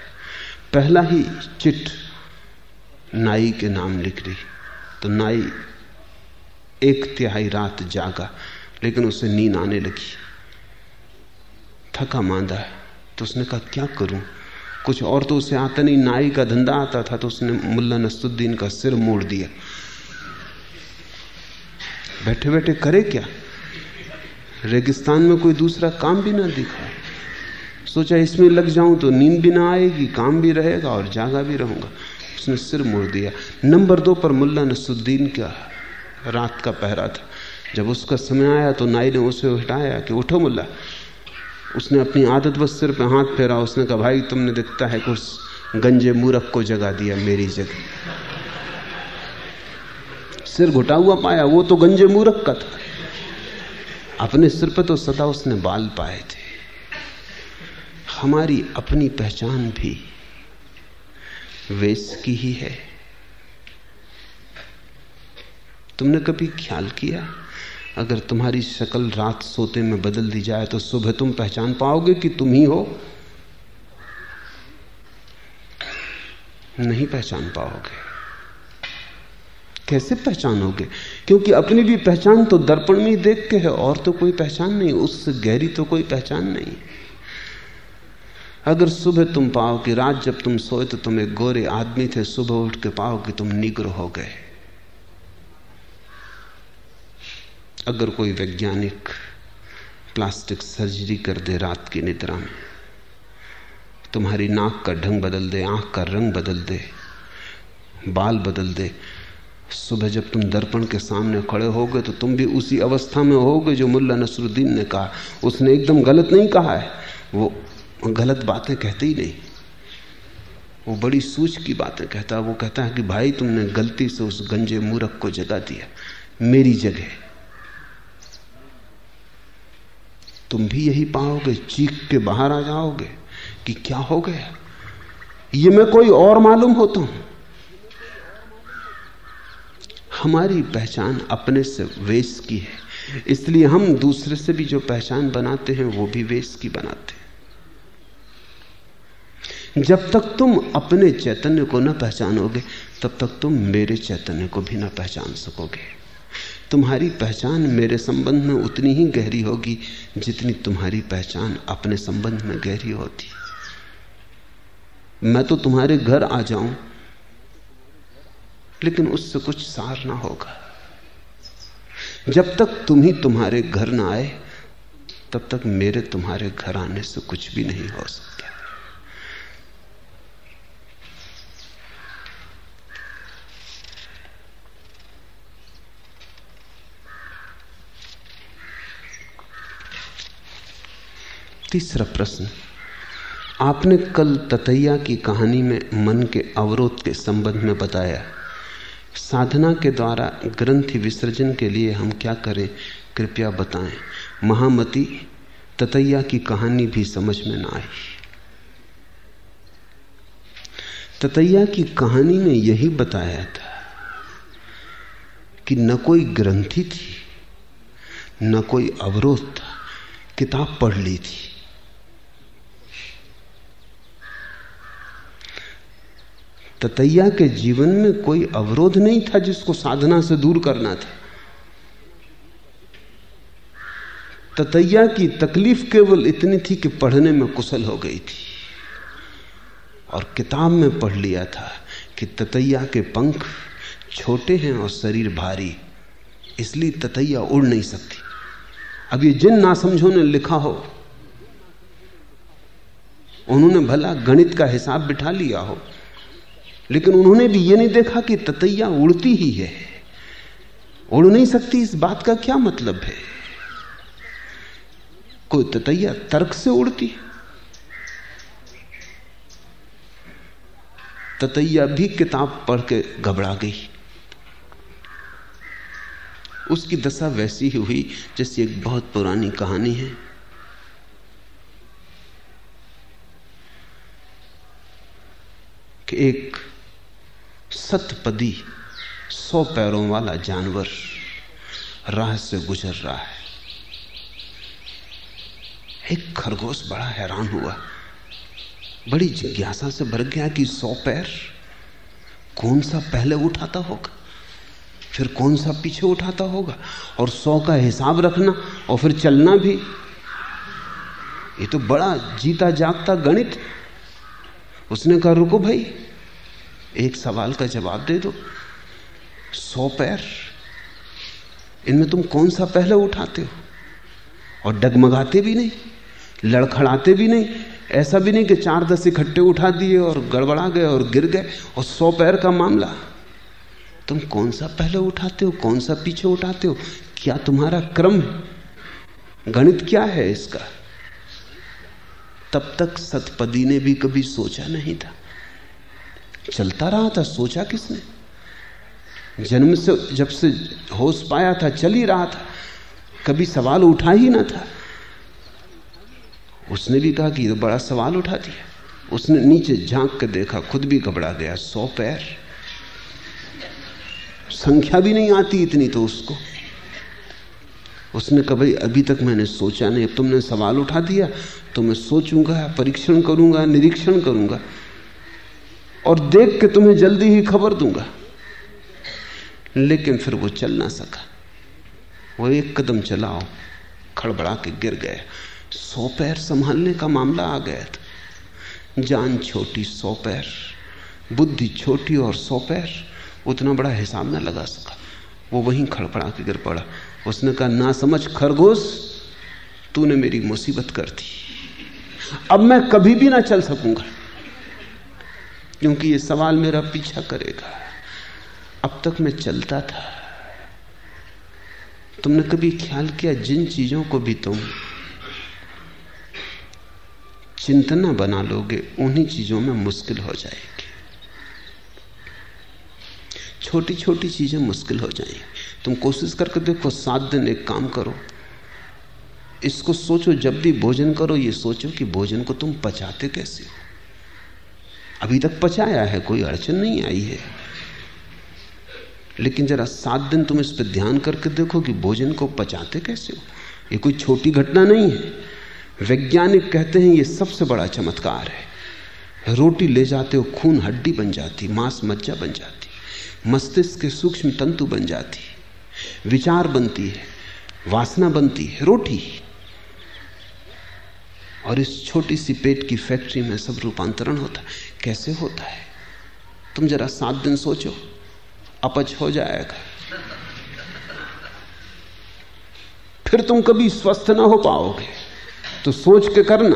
Speaker 1: पहला ही चिट नाई के नाम लिख रही। तो नाई एक तिहाई रात जागा। लेकिन उसे नींद आने लगी। थका मांदा तो उसने कहा, क्या करूँ? कुछ और तो उसे आता नहीं। नाई का धंधा आता था तो उसने मुल्ला नसुद्दीन का सिर मोड़ दिया। बैठे बैठे करे क्या? रेगिस्तान में कोई दूसरा काम भी ना दिखा। सोचा, इसमें लग जाऊँ तो नींद भी ना आएगी, काम भी रहेगा और जागा भी रहूँगा। उसने सिर मोड़ दिया। नंबर दो पर मुल्ला नसुद्दीन का रात का पहरा था। जब उसका समय आया तो नाई ने उसे उठाया कि उठो मुल्ला। उसने अपनी आदत बस सिर पर हाथ फेरा, उसने कहा, भाई, तुमने दिखता है कि उस गंजे मूरख को जगा दिया मेरी जगह। सिर घुटा हुआ पाया, वो तो गंजे मूरख का था। अपने सिर पर तो सदा उसने बाल पाए थे। हमारी अपनी पहचान भी वेश की ही है। तुमने कभी ख्याल किया? अगर तुम्हारी शक्ल रात सोते में बदल दी जाए तो सुबह तुम पहचान पाओगे कि तुम ही हो। नहीं पहचान पाओगे। कैसे पहचानोगे? क्योंकि अपनी भी पहचान तो दर्पण में देख के है, और तो कोई पहचान नहीं उससे गहरी तो कोई पहचान नहीं। अगर सुबह तुम पाओ कि रात जब तुम सोए तो तुम एक गोरे आदमी थे, सुबह उठ के पाओ कि तुम निग्र हो गए। अगर कोई वैज्ञानिक प्लास्टिक सर्जरी कर दे रात की निद्रा में, तुम्हारी नाक का ढंग बदल दे, आँख का रंग बदल दे, बाल बदल दे, सुबह जब तुम दर्पण के सामने खड़े होगे तो तुम भी उसी अवस्था में होगे जो मुल्ला नसरुद्दीन ने कहा। उसने एकदम गलत नहीं कहा है। वो गलत बातें कहते ही नहीं। वो बड़ी सूझ की बातें कहता है। वो कहता है कि भाई तुमने गलती से उस गंजे मूर्ख को जगा दिया। मेरी जगह। तुम भी यही पाओगे, चीख के बाहर आ जाओगे कि क्या हो गया? ये मैं कोई और मालूम होता हूँ। हमारी पहचान अपने से वेश की है। इसलिए हम दूसरे से भी जो पहचान बनाते हैं, वो भी वेश की बनाते हैं। जब तक तुम अपने चैतन्य को न पहचानोगे, तब तक तुम मेरे चैतन्य को भी न पहचान सकोगे। तुम्हारी पहचान मेरे संबंध में उतनी ही गहरी होगी जितनी तुम्हारी पहचान अपने संबंध में गहरी होती। मैं तो तुम्हारे घर आ जाऊँ, लेकिन उससे कुछ सार ना होगा। जब तक तुम ही तुम्हारे घर ना आए, तब तक मेरे तुम्हारे घर आने से कुछ भी नहीं हो सकता। तीसरा प्रश्न। आपने कल ततैया की कहानी में मन के अवरोध के संबंध में बताया। साधना के द्वारा ग्रंथि विसर्जन के लिए हम क्या करें, कृपया बताएँ। महामती, ततैया की कहानी भी समझ में ना आई। ततैया की कहानी में यही बताया था कि न कोई ग्रंथि थी, न कोई अवरोध था। किताब पढ़ ली थी। ततैया के जीवन में कोई अवरोध नहीं था जिसको साधना से दूर करना था। ततैया की तकलीफ़ केवल इतनी थी कि पढ़ने में कुशल हो गई थी। और किताब में पढ़ लिया था कि ततैया के पंख छोटे हैं और शरीर भारी, इसलिए ततैया उड़ नहीं सकती। अब ये जिन नासमझों ने लिखा हो, उन्होंने भला गणित का हिसाब बिठा लिया हो लेकिन उन्होंने भी ये नहीं देखा कि ततैया उड़ती ही है। उड़ नहीं सकती, इस बात का क्या मतलब है? कोई ततैया तर्क से उड़ती ततैया भी किताब पढ़ के घबरा गई। उसकी दशा वैसी ही हुई जैसी एक बहुत पुरानी कहानी है। कि एक सतपदी, सौ पैरों वाला जानवर राह से गुजर रहा है। एक खरगोश बड़ा हैरान हुआ। बड़ी जिज्ञासा से भर गया कि सौ पैर? कौन सा पहले उठाता होगा? फिर कौन सा पीछे उठाता होगा? और सौ का हिसाब रखना और फिर चलना भी। ये तो बड़ा जीता जागता गणित। उसने कहा, रुको भाई एक सवाल का जवाब दे दो। सौ पैर? इनमें तुम कौन सा पहले उठाते हो? और डगमगाते भी नहीं, लड़खड़ाते भी नहीं, ऐसा भी नहीं कि चार दस इकट्ठे उठा दिए और गड़बड़ा गए और गिर गए, और सौ पैर का मामला। तुम कौन सा पहले उठाते हो? कौन सा पीछे उठाते हो? क्या तुम्हारा क्रम गणित क्या है इसका? तब तक सतपदी ने भी कभी सोचा नहीं था। चलता रहा था, सोचा किसने? जन्म से जब से होश पाया था, चल ही रहा था। कभी सवाल उठा ही ना था। उसने भी कहा कि तो बड़ा सवाल उठा दिया। उसने नीचे झाँक के देखा, खुद भी घबरा गया, सौ पैर। संख्या भी नहीं आती इतनी तो उसको। उसने कहा, भाई, अभी तक मैंने सोचा नहीं, अब तुमने सवाल उठा दिया तो मैं सोचूँगा, परीक्षण करूँगा, निरीक्षण करूँगा। और देख के तुम्हें जल्दी ही खबर दूँगा। लेकिन फिर वो चल ना सका। वो एक कदम चलाओ, खड़बड़ा के गिर गए। सौ पैर संभालने का मामला आ गया था। जान छोटी सौ पैर, बुद्धि छोटी और सौ पैर, उतना बड़ा हिसाब ना लगा सका। वो वहीं खड़पड़ा के गिर पड़ा। उसने कहा, ना समझ खरगोश, तूने मेरी मुसीबत कर दी। अब मैं कभी भी ना चल सकूँगा। क्योंकि ये सवाल मेरा पीछा करेगा। अब तक मैं चलता था। तुमने कभी ख्याल किया जिन चीज़ों को भी तुम चिंतना बना लोगे, उन्हीं चीज़ों में मुश्किल हो जाएगी। छोटी छोटी चीज़ें मुश्किल हो जाएँगी। तुम कोशिश करके देखो, सात दिन एक काम करो। इसको सोचो, जब भी भोजन करो, ये सोचो कि भोजन को तुम पचाते कैसे हो? अभी तक पचाया है, कोई अड़चन नहीं आई है। लेकिन जरा सात दिन तुम इस पर ध्यान करके देखो कि भोजन को पचाते कैसे हो। ये कोई छोटी घटना नहीं है। वैज्ञानिक कहते हैं ये सबसे बड़ा चमत्कार है। रोटी ले जाते हो, खून हड्डी बन जाती, मांस मज्जा बन जाती, मस्तिष्क के सूक्ष्म तंतु बन जाती, विचार बनती है, वासना बनती है, रोटी। और इस छोटी सी पेट की फैक्ट्री में सब रूपांतरण होता। है कैसे होता है? तुम जरा सात दिन सोचो अपच हो जाएगा। फिर तुम कभी स्वस्थ ना हो पाओगे। तो सोच के करना।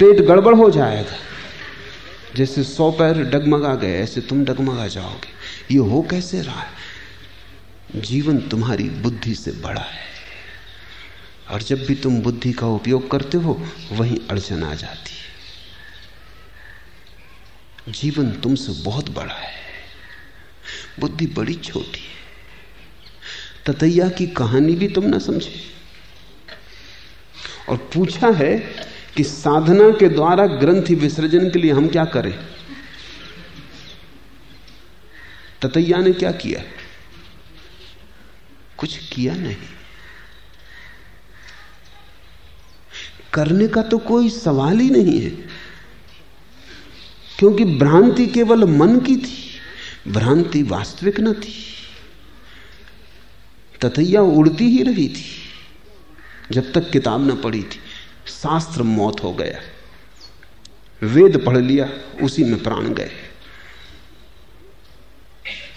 Speaker 1: पेट गड़बड़ हो जाएगा। जैसे सौ पैर डगमगा गए, ऐसे तुम डगमगा जाओगे। ये हो कैसे रहा है? जीवन तुम्हारी बुद्धि से बड़ा है। और जब भी तुम बुद्धि का उपयोग करते हो, वहीं अड़चन आ जाती है। जीवन तुमसे बहुत बड़ा है। बुद्धि बड़ी छोटी है। ततैया की कहानी भी तुम ना समझे। और पूछा है कि साधना के द्वारा ग्रंथि विसर्जन के लिए हम क्या करें? ततैया ने क्या किया? कुछ किया नहीं। करने का तो कोई सवाल ही नहीं है। क्योंकि भ्रांति केवल मन की थी, भ्रांति वास्तविक न थी। तथैया उड़ती ही रही थी, जब तक किताब न पढ़ी थी। शास्त्र मौत हो गया, वेद पढ़ लिया, उसी में प्राण गए।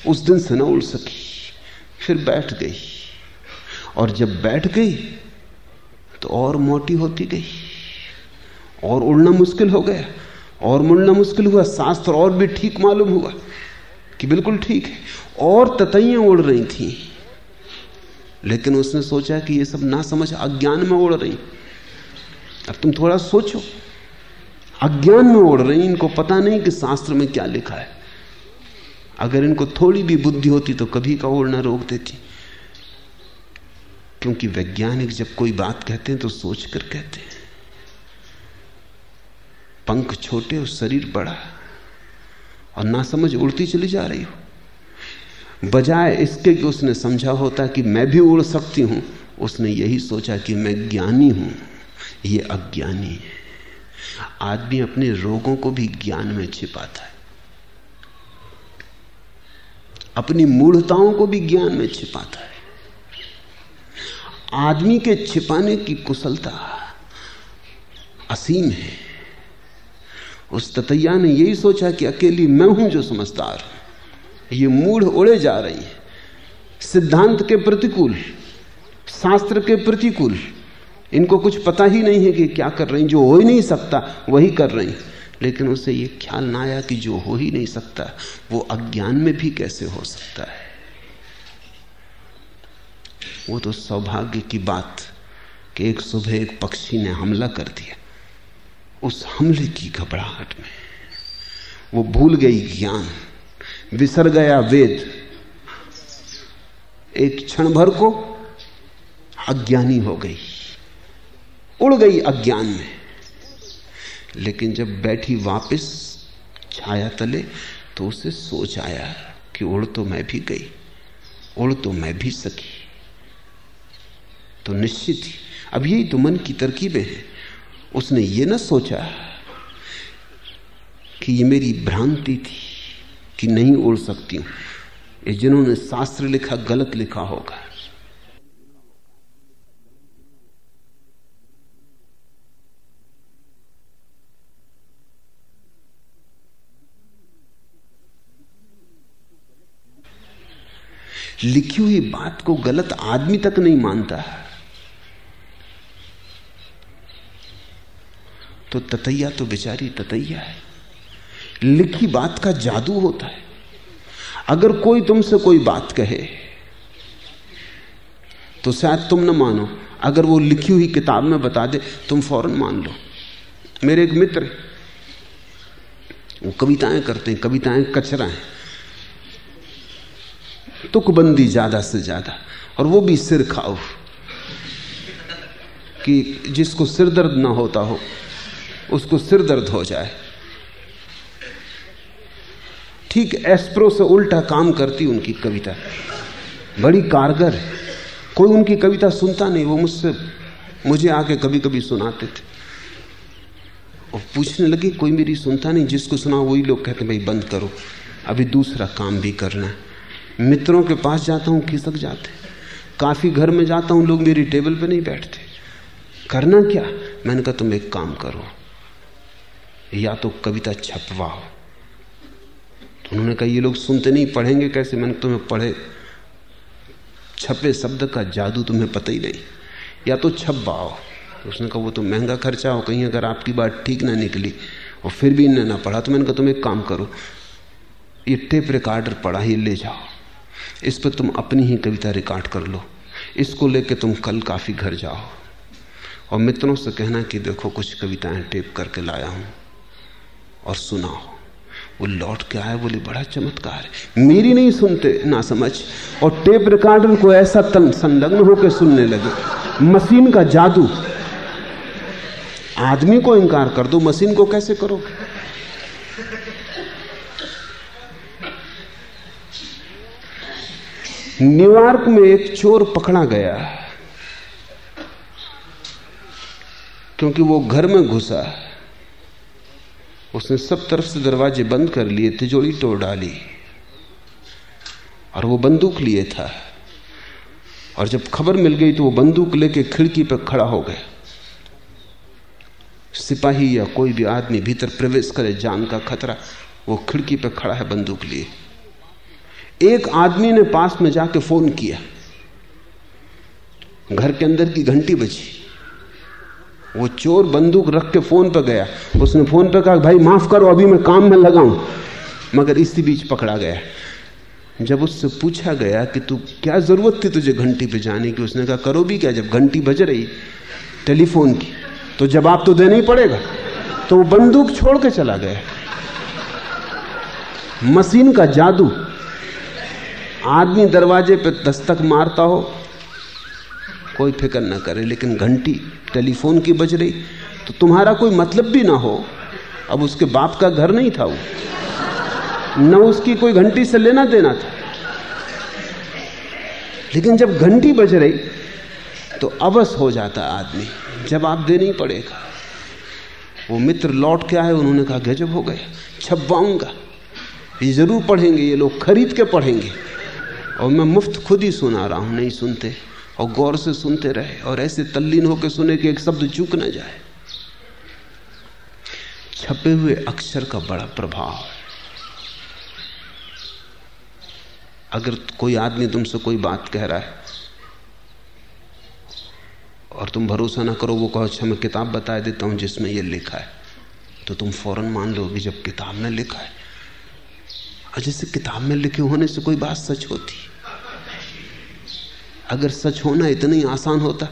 Speaker 1: उस दिन से न उड़ सकी, फिर बैठ गई। और जब बैठ गई तो और मोटी होती गई। और उड़ना मुश्किल हो गया। और मुड़ना मुश्किल हुआ। शास्त्र और भी ठीक मालूम हुआ कि बिल्कुल ठीक है। और ततैयां उड़ रही थी। लेकिन उसने सोचा कि ये सब ना समझ अज्ञान में उड़ रही। अब तुम थोड़ा सोचो। अज्ञान में उड़ रही। इनको पता नहीं कि शास्त्र में क्या लिखा है। अगर इनको थोड़ी भी बुद्धि होती तो कभी का उड़ना रोक देती। क्योंकि वैज्ञानिक जब कोई बात कहते हैं तो सोच कर कहते हैं। पंख छोटे और शरीर बड़ा, और ना समझ उड़ती चली जा रही हो। बजाय इसके कि उसने समझा होता कि मैं भी उड़ सकती हूँ, उसने यही सोचा कि मैं ज्ञानी हूँ। ये अज्ञानी है। आदमी अपने रोगों को भी ज्ञान में छिपाता है। अपनी मूढ़ताओं को भी ज्ञान में छिपाता है। आदमी के छिपाने की कुशलता असीम है। उस ततैया ने यही सोचा कि अकेली मैं हूँ जो समझदार हूँ। ये मूढ़ उड़े जा रही है। सिद्धांत के प्रतिकूल, शास्त्र के प्रतिकूल, इनको कुछ पता ही नहीं है कि क्या कर रही जो हो ही नहीं सकता, वही कर रही लेकिन उसे ये ख्याल ना आया कि जो हो ही नहीं सकता, वो अज्ञान में भी कैसे हो सकता है? वो तो सौभाग्य की बात कि एक सुबह एक पक्षी ने हमला कर दिया। उस हमले की घबराहट में वो भूल गई ज्ञान, विसर गया वेद। एक क्षण भर को अज्ञानी हो गई, उड़ गई अज्ञान में। लेकिन जब बैठी वापस छाया तले तो उसे सोच आया कि उड़ तो मैं भी गई, उड़ तो मैं भी सकी। तो निश्चित ही। अब यही तो मन की तरकीबें हैं। उसने ये ना सोचा कि ये मेरी भ्रांति थी कि नहीं उड़ सकती हूँ। ये जिन्होंने शास्त्र लिखा, गलत लिखा होगा। लिखी हुई बात को गलत आदमी तक नहीं मानता। तो ततैया तो बेचारी ततैया है। लिखी बात का जादू होता है। अगर कोई तुमसे कोई बात कहे तो शायद तुम न मानो। अगर वो लिखी हुई किताब में बता दे, तुम फ़ौरन मान लो। मेरे एक मित्र वो कविताएँ करते हैं, कविताएँ कचरा है। तुकबंदी ज़्यादा से ज़्यादा। और वो भी सिर खाओ। कि जिसको सिर दर्द ना होता हो। उसको सिर दर्द हो जाए। ठीक एस्प्रो से उल्टा काम करती उनकी कविता। बड़ी कारगर है। कोई उनकी कविता सुनता नहीं, वो मुझसे, मुझे आके कभी कभी सुनाते थे। और पूछने लगे, कोई मेरी सुनता नहीं, जिसको सुना वही लोग कहते, भाई, बंद करो। अभी दूसरा काम भी करना है। मित्रों के पास जाता हूँ, खिसक जाते काफ़ी घर में जाता हूँ, लोग मेरी टेबल पे नहीं बैठते। करना क्या? मैंने कहा, तुम एक काम करो। या तो कविता छपवाओ तो उन्होंने कहा, ये लोग सुनते नहीं, पढ़ेंगे कैसे? मैंने तुम्हें पढ़े, छपे शब्द का जादू तुम्हें पता ही नहीं। या तो छपवाओ तो उसने कहा, वो तो महँगा खर्चा हो, कहीं अगर आपकी बात ठीक ना निकली और फिर भी इन्हें ना पढ़ा तो मैंने कहा, तुम एक काम करो, ये टेप रिकॉर्डर पढ़ा ही ले जाओ। इस पर तुम अपनी ही कविता रिकॉर्ड कर लो। इसको लेके तुम कल काफ़ी घर जाओ। और मित्रों से कहना कि देखो, कुछ कविताएँ टेप करके लाया हूँ। और सुना हो। वो लौट के आए बोले, बड़ा चमत्कार है। मेरी नहीं सुनते, ना समझ। और टेप रिकॉर्डर को ऐसा तन संलग्न होकर सुनने लगे, मशीन का जादू। आदमी को इंकार कर दो, मशीन को कैसे करोगे न्यूयॉर्क में एक चोर पकड़ा गया, क्योंकि वो घर में घुसा। उसने सब तरफ़ से दरवाजे बंद कर लिए, तिजोरी तोड़ डाली और वो बंदूक लिए था। और जब खबर मिल गई तो वो बंदूक लेके खिड़की पर खड़ा हो गया। सिपाही या कोई भी आदमी भीतर प्रवेश करे जान का खतरा, वो खिड़की पर खड़ा है बंदूक लिए। एक आदमी ने पास में जाके फ़ोन किया। घर के अंदर की घंटी बजी। वो चोर बंदूक रख के फ़ोन पर गया। उसने फ़ोन पर कहा, भाई, माफ़ करो, अभी मैं काम में लगाऊँ मगर इसी बीच पकड़ा गया। जब उससे पूछा गया कि तू क्या ज़रूरत थी तुझे घंटी पे जाने की, उसने कहा, करो भी क्या, जब घंटी बज रही, टेलीफोन की तो जवाब तो देना ही पड़ेगा। तो वो बंदूक छोड़ के चला गया। मशीन का जादू। आदमी दरवाजे पे दस्तक मारता हो कोई फ़िक्र ना करे, लेकिन घंटी टेलीफोन की बज रही तो तुम्हारा कोई मतलब भी ना हो। अब उसके बाप का घर नहीं था वो। न उसकी कोई घंटी से लेना देना था। लेकिन जब घंटी बज रही तो अवस हो जाता आदमी, जवाब देना ही पड़ेगा। वो मित्र लौट के आए, उन्होंने कहा, गजब हो गया छपवाऊँगा। ये ज़रूर पढ़ेंगे, ये लोग खरीद के पढ़ेंगे। और मैं मुफ़्त खुद ही सुना रहा हूँ, नहीं सुनते। और गौर से सुनते रहे और ऐसे तल्लीन होकर सुने कि एक शब्द चूक ना जाए। छपे हुए अक्षर का बड़ा प्रभाव अगर कोई आदमी तुमसे कोई बात कह रहा है और तुम भरोसा ना करो, वो कहो अच्छा मैं किताब बता देता हूँ जिसमें ये लिखा है। तो तुम फ़ौरन मान लो कि जब किताब में लिखा है। और जैसे किताब में लिखे होने से कोई बात सच होती अगर सच होना इतना ही आसान होता,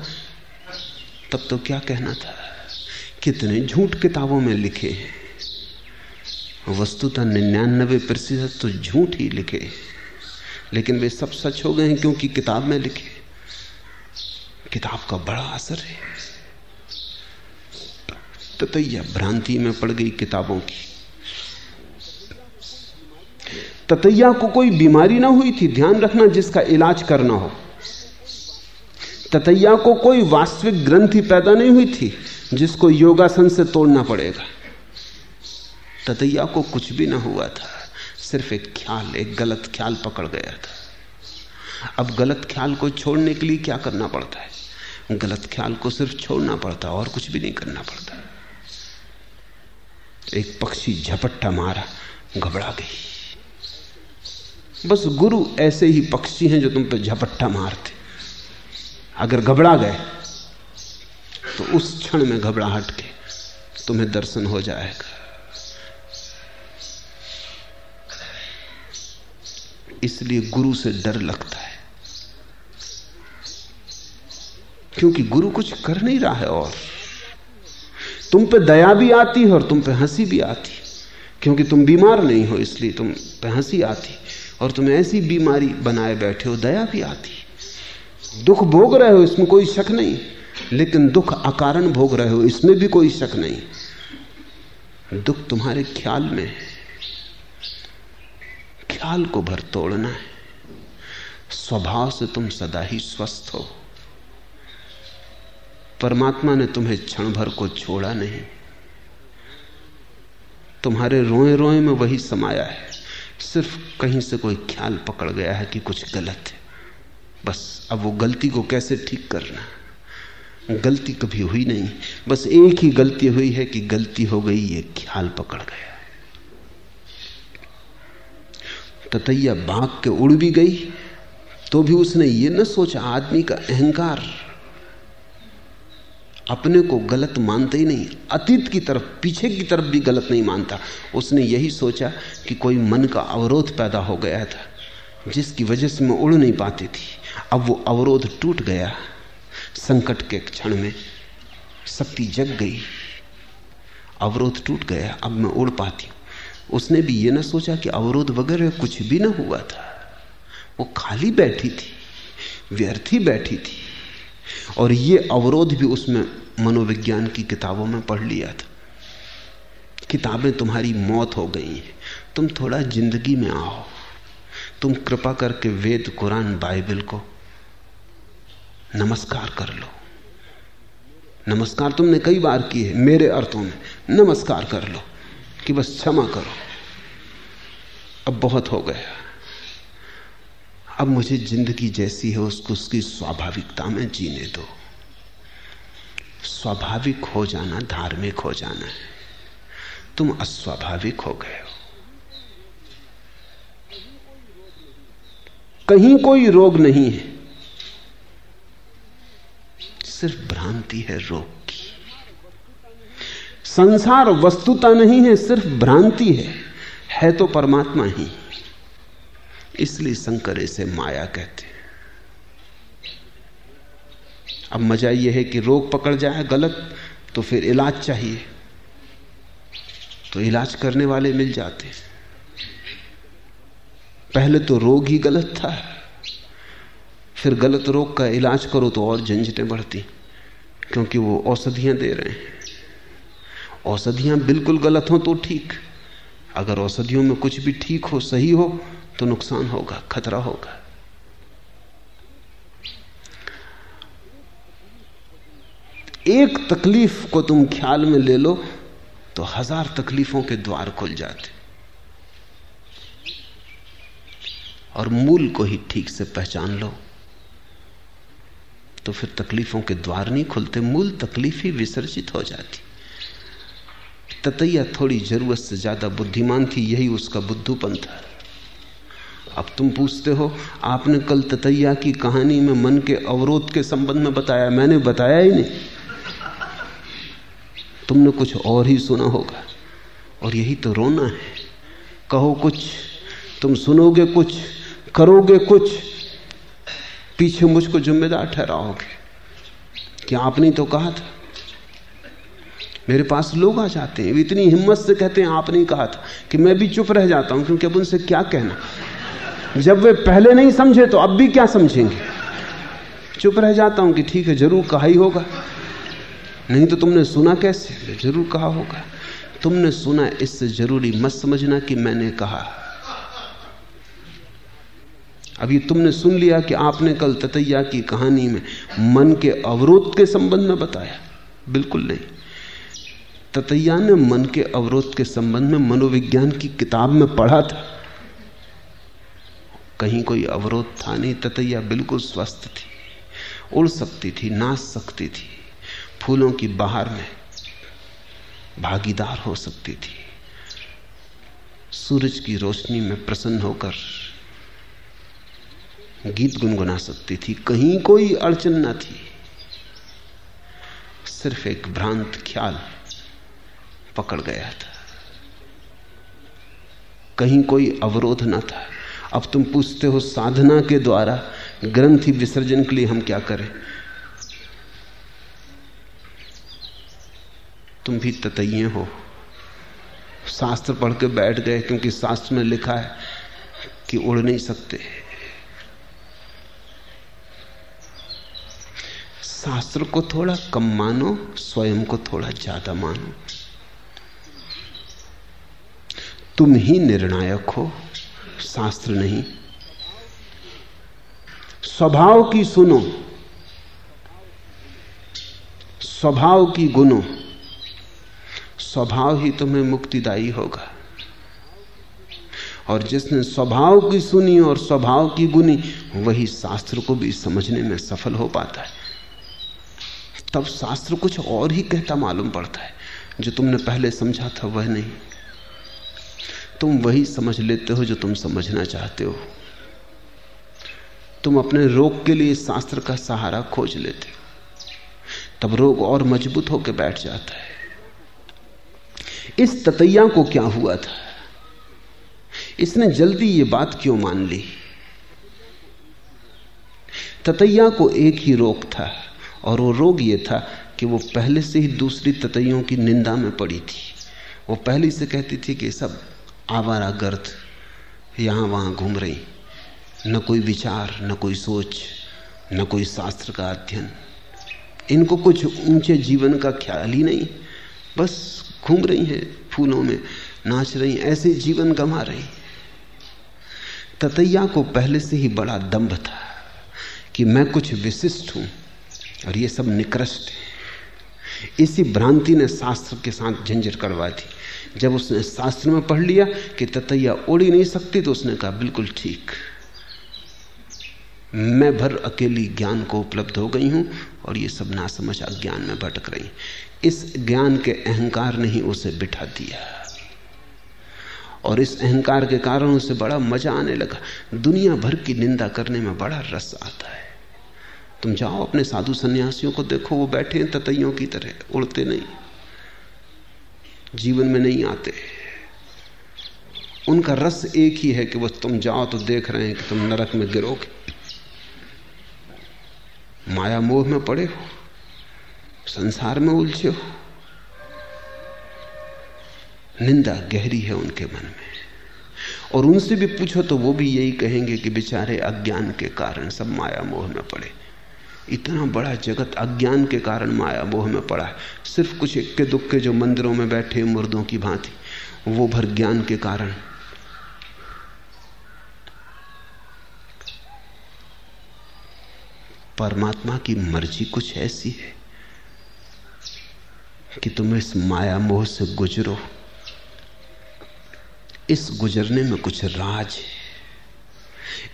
Speaker 1: तब तो क्या कहना था? कितने झूठ किताबों में लिखे हैं। वस्तुतः निन्यानबे प्रतिशत तो झूठ ही लिखे लेकिन वे सब सच हो गए हैं क्योंकि किताब में लिखे किताब का बड़ा असर है। ततैया भ्रांति में पड़ गई किताबों की। ततैया को कोई बीमारी ना हुई थी, ध्यान रखना जिसका इलाज करना हो। ततैया को कोई वास्तविक ग्रंथि पैदा नहीं हुई थी, जिसको योगासन से तोड़ना पड़ेगा। ततैया को कुछ भी ना हुआ था, सिर्फ़ एक ख्याल, एक गलत ख्याल पकड़ गया था। अब गलत ख्याल को छोड़ने के लिए क्या करना पड़ता है? गलत ख्याल को सिर्फ़ छोड़ना पड़ता, और कुछ भी नहीं करना पड़ता। एक पक्षी झपट्टा मारा, घबरा गई। बस गुरु ऐसे ही पक्षी हैं जो तुम पे झपट्टा मारते। अगर घबरा गए तो उस क्षण में घबराहट के तुम्हें दर्शन हो जाएगा। इसलिए गुरु से डर लगता है। क्योंकि गुरु कुछ कर नहीं रहा है और। तुम पे दया भी आती है और तुम पे हँसी भी आती क्योंकि तुम बीमार नहीं हो, इसलिए तुम पे हँसी आती और तुम ऐसी बीमारी बनाए बैठे हो, दया भी आती दुख भोग रहे हो, इसमें कोई शक नहीं। लेकिन दुख अकारण भोग रहे हो, इसमें भी कोई शक नहीं। दुख तुम्हारे ख्याल में है। ख्याल को भर तोड़ना है। स्वभाव से तुम सदा ही स्वस्थ हो। परमात्मा ने तुम्हें क्षण भर को छोड़ा नहीं। तुम्हारे रोए रोए में वही समाया है। सिर्फ़ कहीं से कोई ख्याल पकड़ गया है कि कुछ गलत है। बस, अब वो गलती को कैसे ठीक करना गलती कभी हुई नहीं। बस एक ही गलती हुई है कि गलती हो गई, ये ख्याल पकड़ गया। ततैया भाग के उड़ भी गई तो भी उसने ये न सोचा, आदमी का अहंकार अपने को गलत मानते ही नहीं, अतीत की तरफ़, पीछे की तरफ़ भी गलत नहीं मानता। उसने यही सोचा कि कोई मन का अवरोध पैदा हो गया था, जिसकी वजह से मैं उड़ नहीं पाती थी। अब वो अवरोध टूट गया। संकट के क्षण में शक्ति जग गई। अवरोध टूट गया। अब मैं उड़ पाती हूँ। उसने भी ये ना सोचा कि अवरोध वगैरह कुछ भी ना हुआ था। वो खाली बैठी थी, व्यर्थ बैठी थी। और ये अवरोध भी उसमें मनोविज्ञान की किताबों में पढ़ लिया था। किताबें तुम्हारी मौत हो गई हैं। तुम थोड़ा ज़िंदगी में आओ। तुम कृपा करके वेद, कुरान, बाइबल को नमस्कार कर लो। नमस्कार तुमने कई बार की है, मेरे अर्थों में। नमस्कार कर लो कि बस क्षमा करो। अब बहुत हो गया। अब मुझे ज़िंदगी जैसी है, उसको उसकी स्वाभाविकता में जीने दो। स्वाभाविक हो जाना, धार्मिक हो जाना है। तुम अस्वाभाविक हो गए हो। कहीं कोई रोग नहीं है। सिर्फ़ भ्रांति है रोग की। संसार वस्तुता नहीं है, सिर्फ़ भ्रांति है। है तो परमात्मा ही। इसलिए शंकर इसे माया कहते हैं। अब मज़ा यह है कि रोग पकड़ जाए, गलत तो फिर इलाज चाहिए। तो इलाज करने वाले मिल जाते। पहले तो रोग ही गलत था। फिर गलत रोग का इलाज करो तो और झंझटें बढ़ती, क्योंकि वो औषधियाँ दे रहे हैं। औषधियाँ बिल्कुल गलत हो तो ठीक। अगर औषधियों में कुछ भी ठीक हो, सही हो तो नुकसान होगा, खतरा होगा। एक तकलीफ़ को तुम ख्याल में ले लो तो हज़ार तकलीफों के द्वार खुल जाते। और मूल को ही ठीक से पहचान लो। तो फिर तकलीफों के द्वार नहीं खुलते, मूल तकलीफ़ ही विसर्जित हो जाती। ततैया थोड़ी ज़रूरत से ज़्यादा बुद्धिमान थी, यही उसका बुद्धूपन था। अब तुम पूछते हो, आपने कल ततैया की कहानी में मन के अवरोध के संबंध में बताया? मैंने बताया ही नहीं। तुमने कुछ और ही सुना होगा। और यही तो रोना है। कहो कुछ, तुम सुनोगे कुछ, करोगे कुछ। पीछे मुझको जिम्मेदार ठहराओगे। कि आपने तो कहा था? मेरे पास लोग आ जाते हैं, इतनी हिम्मत से कहते हैं, आपने कहा था कि मैं भी चुप रह जाता हूँ, क्योंकि अब उनसे क्या कहना? जब वे पहले नहीं समझे तो अब भी क्या समझेंगे? चुप रह जाता हूँ कि ठीक है, ज़रूर कहा ही होगा। नहीं तो तुमने सुना कैसे? ज़रूर कहा होगा। तुमने सुना, इससे ज़रूरी मत समझना कि मैंने कहा। अभी तुमने सुन लिया कि आपने कल ततैया की कहानी में मन के अवरोध के संबंध में बताया। बिल्कुल नहीं। ततैया ने मन के अवरोध के संबंध में मनोविज्ञान की किताब में पढ़ा था। कहीं कोई अवरोध था नहीं, ततैया बिल्कुल स्वस्थ थी, उड़ सकती थी नाच सकती थी, फूलों की बाहर में भागीदार हो सकती थी। सूरज की रोशनी में प्रसन्न होकर गीत गुनगुना सकती थी, कहीं कोई अड़चन न थी। सिर्फ़ एक भ्रांत ख्याल पकड़ गया था। कहीं कोई अवरोध न था। अब तुम पूछते हो साधना के द्वारा ग्रंथि विसर्जन के लिए हम क्या करें? तुम भी ततये हो। शास्त्र पढ़ के बैठ गए, क्योंकि शास्त्र में लिखा है कि उड़ नहीं सकते। शास्त्र को थोड़ा कम मानो, स्वयं को थोड़ा ज़्यादा मानो। तुम ही निर्णायक हो, शास्त्र नहीं। स्वभाव की सुनो, स्वभाव की गुनो। स्वभाव ही तुम्हें मुक्तिदायी होगा। और जिसने स्वभाव की सुनी और स्वभाव की गुनी, वही शास्त्र को भी समझने में सफल हो पाता है। तब शास्त्र कुछ और ही कहता मालूम पड़ता है। जो तुमने पहले समझा था वह नहीं। तुम वही समझ लेते हो जो तुम समझना चाहते हो। तुम अपने रोग के लिए शास्त्र का सहारा खोज लेते हो। तब रोग और मज़बूत होकर बैठ जाता है। इस ततैया को क्या हुआ था? इसने जल्दी ये बात क्यों मान ली? ततैया को एक ही रोग था। और वो रोग ये था कि वो पहले से ही दूसरी ततैयों की निंदा में पड़ी थी। वो पहले से कहती थी कि सब आवारा गर्द यहाँ वहाँ घूम रही। न कोई विचार, न कोई सोच, न कोई शास्त्र का अध्ययन। इनको कुछ ऊँचे जीवन का ख्याल ही नहीं। बस घूम रही हैं फूलों में, नाच रही ऐसे जीवन गंवा रही। ततैया को पहले से ही बड़ा दम्भ था कि मैं कुछ विशिष्ट हूँ। और ये सब निकृष्ट है। इसी भ्रांति ने शास्त्र के साथ झंझट करवा दी। जब उसने शास्त्र में पढ़ लिया कि ततैया उड़ ही नहीं सकती तो उसने कहा, बिल्कुल ठीक। मैं भर अकेली ज्ञान को उपलब्ध हो गई हूँ और ये सब ना समझ अज्ञान में भटक रही इस ज्ञान के अहंकार ने ही उसे बिठा दिया। और इस अहंकार के कारण उसे बड़ा मज़ा आने लगा। दुनिया भर की निंदा करने में बड़ा रस आता है। तुम जाओ अपने साधु सन्यासियों को देखो, वो बैठे हैं ततैयों की तरह, उड़ते नहीं। जीवन में नहीं आते। उनका रस एक ही है कि बस तुम जाओ तो देख रहे हैं कि तुम नरक में गिरोगे। माया मोह में पड़े हो, संसार में उलझे हो। निंदा गहरी है उनके मन में। और उनसे भी पूछो तो वो भी यही कहेंगे कि बेचारे अज्ञान के कारण सब माया मोह में पड़े। इतना बड़ा जगत अज्ञान के कारण माया मोह में पड़ा है। सिर्फ़ कुछ इक्के दुक्के जो मंदिरों में बैठे मुर्दों की भांति, वो भर ज्ञान के कारण। परमात्मा की मर्ज़ी कुछ ऐसी है कि तुम इस माया मोह से गुजरो। इस गुजरने में कुछ राज है।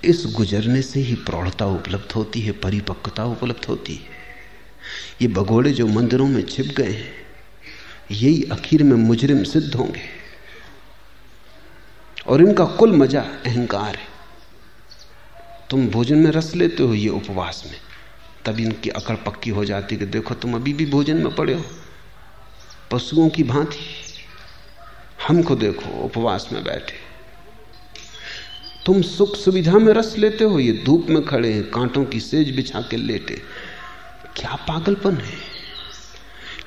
Speaker 1: इस गुजरने से ही प्रौढ़ता उपलब्ध होती है, परिपक्वता उपलब्ध होती है। ये भगोड़े जो मंदिरों में छिप गए हैं, यही आखिर में मुजरिम सिद्ध होंगे। और इनका कुल मज़ा अहंकार है। तुम भोजन में रस लेते हो ये उपवास में, तब इनकी अकड़ पक्की हो जाती कि देखो तुम अभी भी भोजन में पड़े हो। पशुओं की भांति, हमको देखो, उपवास में बैठे तुम सुख सुविधा में रस लेते हो, ये धूप में खड़े हैं, कांटों की सेज बिछा के लेटे। क्या पागलपन है?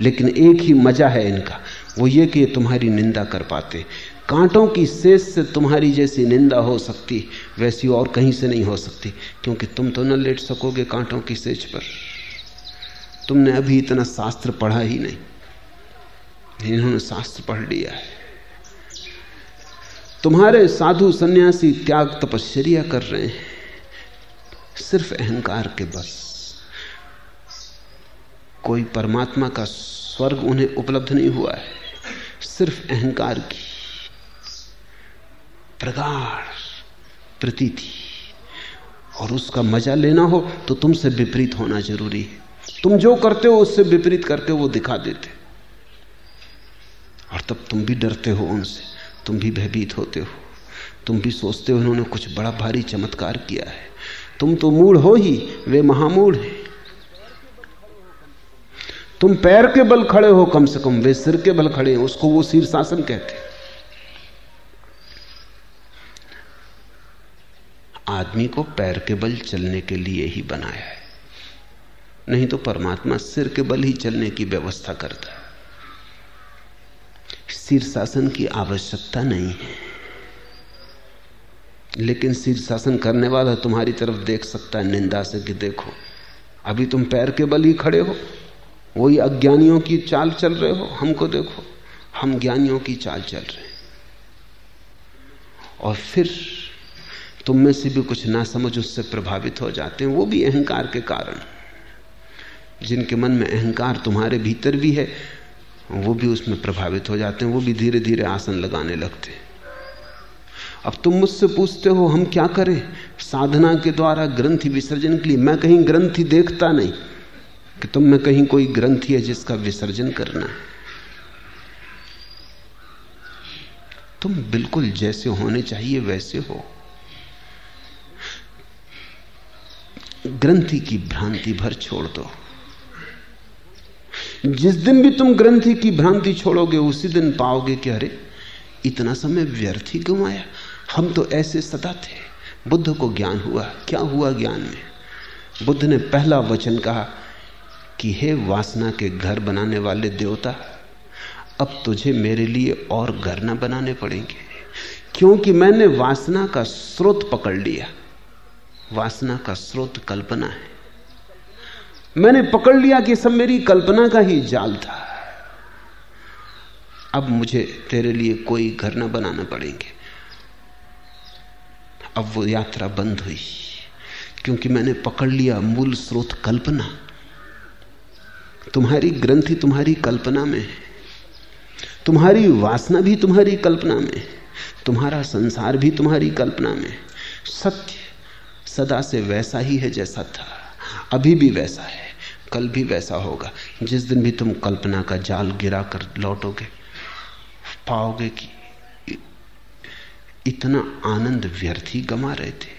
Speaker 1: लेकिन एक ही मज़ा है इनका, वो ये कि तुम्हारी निंदा कर पाते। कांटों की सेज से तुम्हारी जैसी निंदा हो सकती, वैसी और कहीं से नहीं हो सकती, क्योंकि तुम तो न लेट सकोगे कांटों की सेज पर। तुमने अभी इतना शास्त्र पढ़ा ही नहीं, इन्होंने शास्त्र पढ़ लिया है। तुम्हारे साधु सन्यासी त्याग तपश्चर्या कर रहे हैं। सिर्फ़ अहंकार के बस। कोई परमात्मा का स्वर्ग उन्हें उपलब्ध नहीं हुआ है। सिर्फ़ अहंकार की प्रगाढ़ प्रतीति। और उसका मज़ा लेना हो तो तुमसे विपरीत होना ज़रूरी है। तुम जो करते हो, उससे विपरीत करके वो दिखा देते। और तब तुम भी डरते हो उनसे। तुम भी भयभीत होते हो। तुम भी सोचते हो उन्होंने कुछ बड़ा भारी चमत्कार किया है। तुम तो मूड हो ही, वे महामूढ़ हैं। तुम पैर के बल खड़े हो कम से कम, वे सिर के बल खड़े हैं, उसको वो शीर्षासन कहते आदमी को पैर के बल चलने के लिए ही बनाया है। नहीं तो परमात्मा सिर के बल ही चलने की व्यवस्था करता है। शीर्षासन की आवश्यकता नहीं है। लेकिन शीर्षासन करने वाला तुम्हारी तरफ़ देख सकता है, निंदा से कि देखो, अभी तुम पैर के बल ही खड़े हो। वही अज्ञानियों की चाल चल रहे हो, हमको देखो, हम ज्ञानियों की चाल चल रहे हैं। और फिर तुम में से भी कुछ ना समझ उससे प्रभावित हो जाते हैं, वो भी अहंकार के कारण। जिनके मन में अहंकार तुम्हारे भीतर भी है वो भी उसमें प्रभावित हो जाते हैं, वो भी धीरे धीरे आसन लगाने लगते हैं। अब तुम मुझसे पूछते हो, हम क्या करें? साधना के द्वारा ग्रंथि विसर्जन के लिए मैं कहीं ग्रंथि देखता नहीं कि तुम में कहीं कोई ग्रंथि है जिसका विसर्जन करना है। तुम बिल्कुल जैसे होने चाहिए, वैसे हो। ग्रंथि की भ्रांति भर छोड़ दो। जिस दिन भी तुम ग्रंथि की भ्रांति छोड़ोगे, उसी दिन पाओगे कि अरे, इतना समय व्यर्थ ही गंवाया हम तो ऐसे सदा थे। बुद्ध को ज्ञान हुआ। क्या हुआ ज्ञान में? बुद्ध ने पहला वचन कहा कि, हे वासना के घर बनाने वाले देवता, अब तुझे मेरे लिए और घर ना बनाने पड़ेंगे, क्योंकि मैंने वासना का स्रोत पकड़ लिया। वासना का स्रोत कल्पना है। मैंने पकड़ लिया कि सब मेरी कल्पना का ही जाल था। अब मुझे तेरे लिए कोई घर ना बनाना पड़ेंगे। अब वो यात्रा बंद हुई, क्योंकि मैंने पकड़ लिया मूल स्रोत कल्पना। तुम्हारी ग्रंथि तुम्हारी कल्पना में है। तुम्हारी वासना भी तुम्हारी कल्पना में तुम्हारा संसार भी तुम्हारी कल्पना में सत्य सदा से वैसा ही है जैसा था, अभी भी वैसा है। कल भी वैसा होगा। जिस दिन भी तुम कल्पना का जाल गिरा कर लौटोगे, पाओगे कि इतना आनंद व्यर्थ ही गमा रहे थे।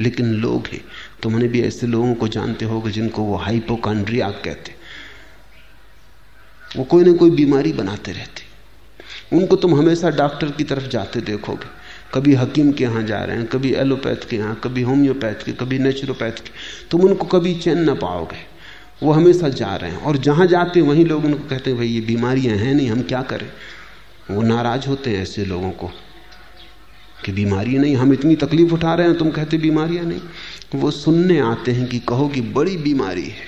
Speaker 1: लेकिन लोग हैं, तुमने भी ऐसे लोगों को जानते होगे जिनको वो हाइपोकांड्रिया कहते। वो कोई ना कोई बीमारी बनाते रहते। उनको तुम हमेशा डॉक्टर की तरफ़ जाते देखोगे। कभी हकीम के यहाँ जा रहे हैं, कभी एलोपैथ के यहाँ, कभी होम्योपैथ के, कभी नेचुरोपैथ के, तुम उनको कभी चैन ना पाओगे। वो हमेशा जा रहे हैं और जहाँ जाते हैं, वहीं लोग उनको कहते हैं, भाई, ये बीमारियाँ हैं नहीं, हम क्या करें? वो नाराज़ होते हैं ऐसे लोगों को कि बीमारी नहीं, हम इतनी तकलीफ़ उठा रहे हैं, तुम कहते बीमारियाँ नहीं। वो सुनने आते हैं कि कहो कि बड़ी बीमारी है,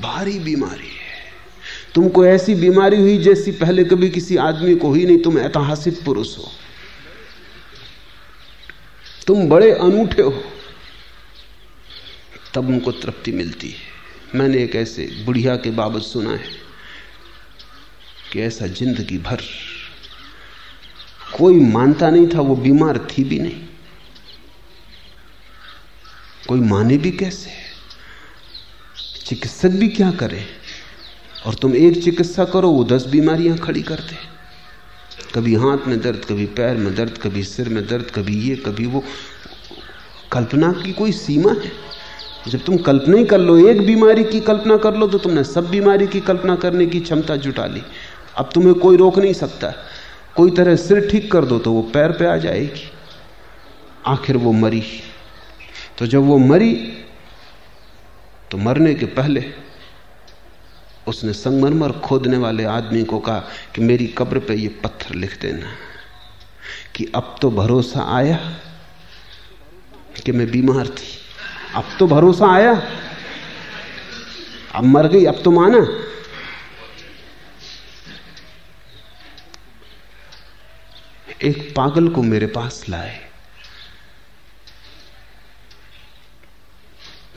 Speaker 1: भारी बीमारी है। तुमको ऐसी बीमारी हुई जैसी पहले कभी किसी आदमी को हुई नहीं, तुम ऐतिहासिक पुरुष हो। तुम बड़े अनूठे हो। तब उनको तृप्ति मिलती है। मैंने एक ऐसे बुढ़िया के बाबत सुना है कि ऐसा ज़िंदगी भर कोई मानता नहीं था, वो बीमार थी भी नहीं। कोई माने भी कैसे? चिकित्सक भी क्या करे? और तुम एक चिकित्सा करो, वो दस बीमारियाँ खड़ी करते कभी हाथ में दर्द, कभी पैर में दर्द, कभी सिर में दर्द, कभी ये, कभी वो। कल्पना की कोई सीमा है? जब तुम कल्पना ही कर लो, एक बीमारी की कल्पना कर लो तो तुमने सब बीमारी की कल्पना करने की क्षमता जुटा ली। अब तुम्हें कोई रोक नहीं सकता। कोई तरह सिर ठीक कर दो तो वो पैर पे आ जाएगी। आखिर वो मरी। तो जब वो मरी तो मरने के पहले उसने संगमरमर खोदने वाले आदमी को कहा कि मेरी कब्र पे ये पत्थर लिख देना कि अब तो भरोसा आया कि मैं बीमार थी। अब तो भरोसा आया। अब मर गई, अब तो माना। एक पागल को मेरे पास लाए।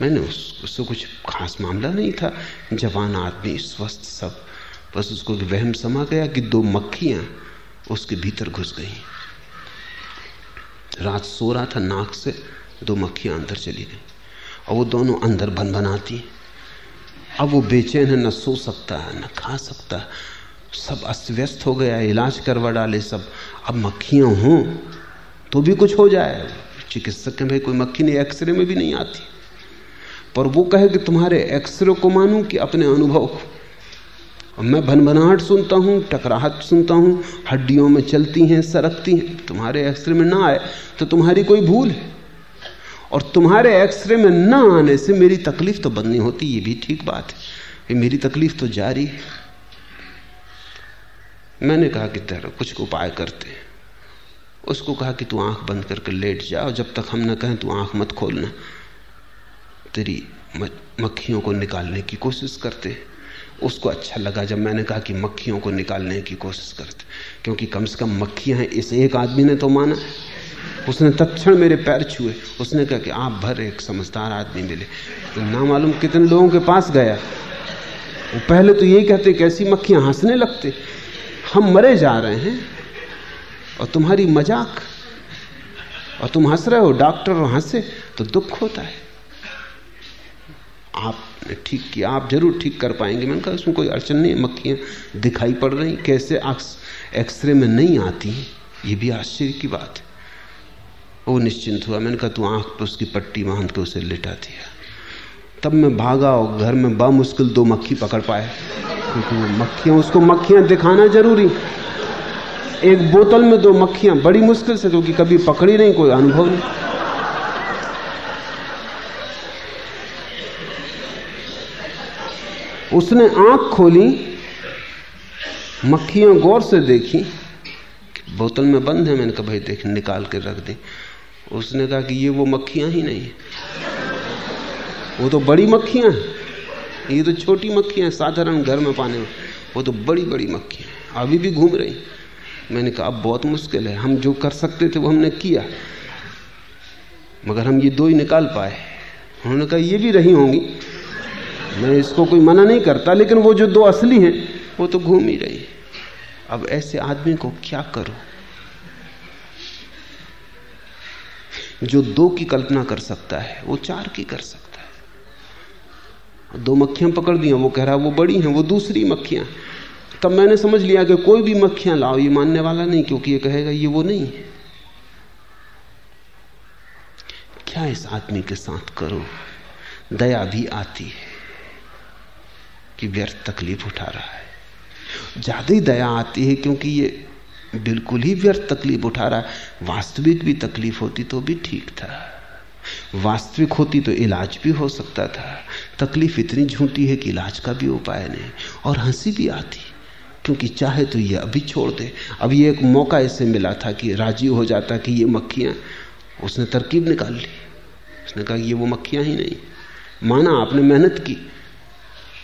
Speaker 1: मैंने उस, उससे कुछ खास मामला नहीं था। जवान आदमी स्वस्थ सब बस उसको वहम समा गया कि दो मक्खियाँ उसके भीतर घुस गई। रात सो रहा था नाक से दो मक्खियाँ अंदर चली गई और वो दोनों अंदर बन बनाती। अब वो बेचैन है न सो सकता है न खा सकता। सब अस्त व्यस्त हो गया इलाज करवा डाले सब। अब मक्खियाँ हों तो भी कुछ हो जाए। चिकित्सक भाई कोई मक्खी नहीं एक्सरे में भी नहीं आती। पर वो कहे कि तुम्हारे एक्सरे को मानूं कि अपने अनुभव को। मैं भनभनाहट सुनता हूँ, टकराहट सुनता हूँ, हड्डियों में चलती हैं, सरकती हैं। तुम्हारे एक्सरे में ना आए तो तुम्हारी कोई भूल है? और तुम्हारे एक्सरे में ना आने से मेरी तकलीफ़ तो बंद नहीं होती, ये भी ठीक बात है। मेरी तकलीफ़ तो जारी है। मैंने कहा कि तेरा कुछ उपाय करते हैं। उसको कहा कि तू आँख बंद करके लेट जा और जब तक हम न कहें तू आँख मत खोलना। तेरी मक्खियों को निकालने की कोशिश करते हैं। उसको अच्छा लगा जब मैंने कहा कि मक्खियों को निकालने की कोशिश करते क्योंकि कम से कम मक्खियाँ हैं, इस एक आदमी ने तो माना उसने तत्क्षण मेरे पैर छुए। उसने कहा कि आप भर एक समझदार आदमी मिले। तो ना मालूम कितने लोगों के पास गया। वो पहले तो यही कहते कैसी मक्खियाँ हंसने लगते। हम मरे जा रहे हैं और तुम्हारी मज़ाक। और तुम हंस रहे हो, डॉक्टर और हंसे तो दुख होता है। आपने ठीक किया, आप ज़रूर ठीक कर पाएँगे। मैंने कहा उसमें कोई अड़चन नहीं मक्खियाँ दिखाई पड़ रही कैसे एक्सरे में नहीं आती ये भी आश्चर्य की बात है। वो निश्चिंत हुआ। मैंने कहा, तू आँख पर उसकी पट्टी बाँध के उसे लिटा दिया। तब मैं भागा और घर में बामुश्किल दो मक्खी पकड़ पाए। क्योंकि वो मक्खियाँ, उसको मक्खियाँ दिखाना ज़रूरी। एक बोतल में दो मक्खियाँ, बड़ी मुश्किल से क्योंकि कभी पकड़ी नहीं, कोई अनुभव नहीं। उसने आँख खोली, मक्खियाँ गौर से देखी, बोतल में बंद है, मैंने कहा, भाई देख, निकाल के रख दी। उसने कहा कि ये वो मक्खियाँ ही नहीं है। वो तो बड़ी मक्खियाँ हैं। ये तो छोटी मक्खियाँ साधारण घर में पाने में। वो तो बड़ी बड़ी मक्खियाँ अभी भी घूम रही। मैंने कहा, अब बहुत मुश्किल है। हम जो कर सकते थे, वो हमने किया। मगर हम ये दो ही निकाल पाए। उन्होंने कहा, ये भी रही होंगी। मैं इसको कोई मना नहीं करता, लेकिन वो जो दो असली हैं, वो तो घूम ही रही अब ऐसे आदमी को क्या करो? जो दो की कल्पना कर सकता है, वो चार की कर सकता है। दो मक्खियाँ पकड़ दिया वो कह रहा वो बड़ी हैं, वो दूसरी मक्खियाँ। तब मैंने समझ लिया कि कोई भी मक्खियाँ लाओ, ये मानने वाला नहीं, क्योंकि ये कहेगा, ये वो नहीं है। क्या इस आदमी के साथ करो? दया भी आती है। कि व्यर्थ तकलीफ़ उठा रहा है। ज़्यादा ही दया आती है क्योंकि ये बिल्कुल ही व्यर्थ तकलीफ़ उठा रहा है। वास्तविक भी तकलीफ़ होती तो भी ठीक था। वास्तविक होती तो इलाज भी हो सकता था। तकलीफ़ इतनी झूठी है कि इलाज का भी उपाय नहीं। और हँसी भी आती, क्योंकि चाहे तो ये अभी छोड़ दे। अब ये एक मौका इससे मिला था कि राज़ी हो जाता कि ये मक्खियाँ, उसने तरकीब निकाल ली। उसने कहा ये वो मक्खियाँ ही नहीं। माना आपने मेहनत की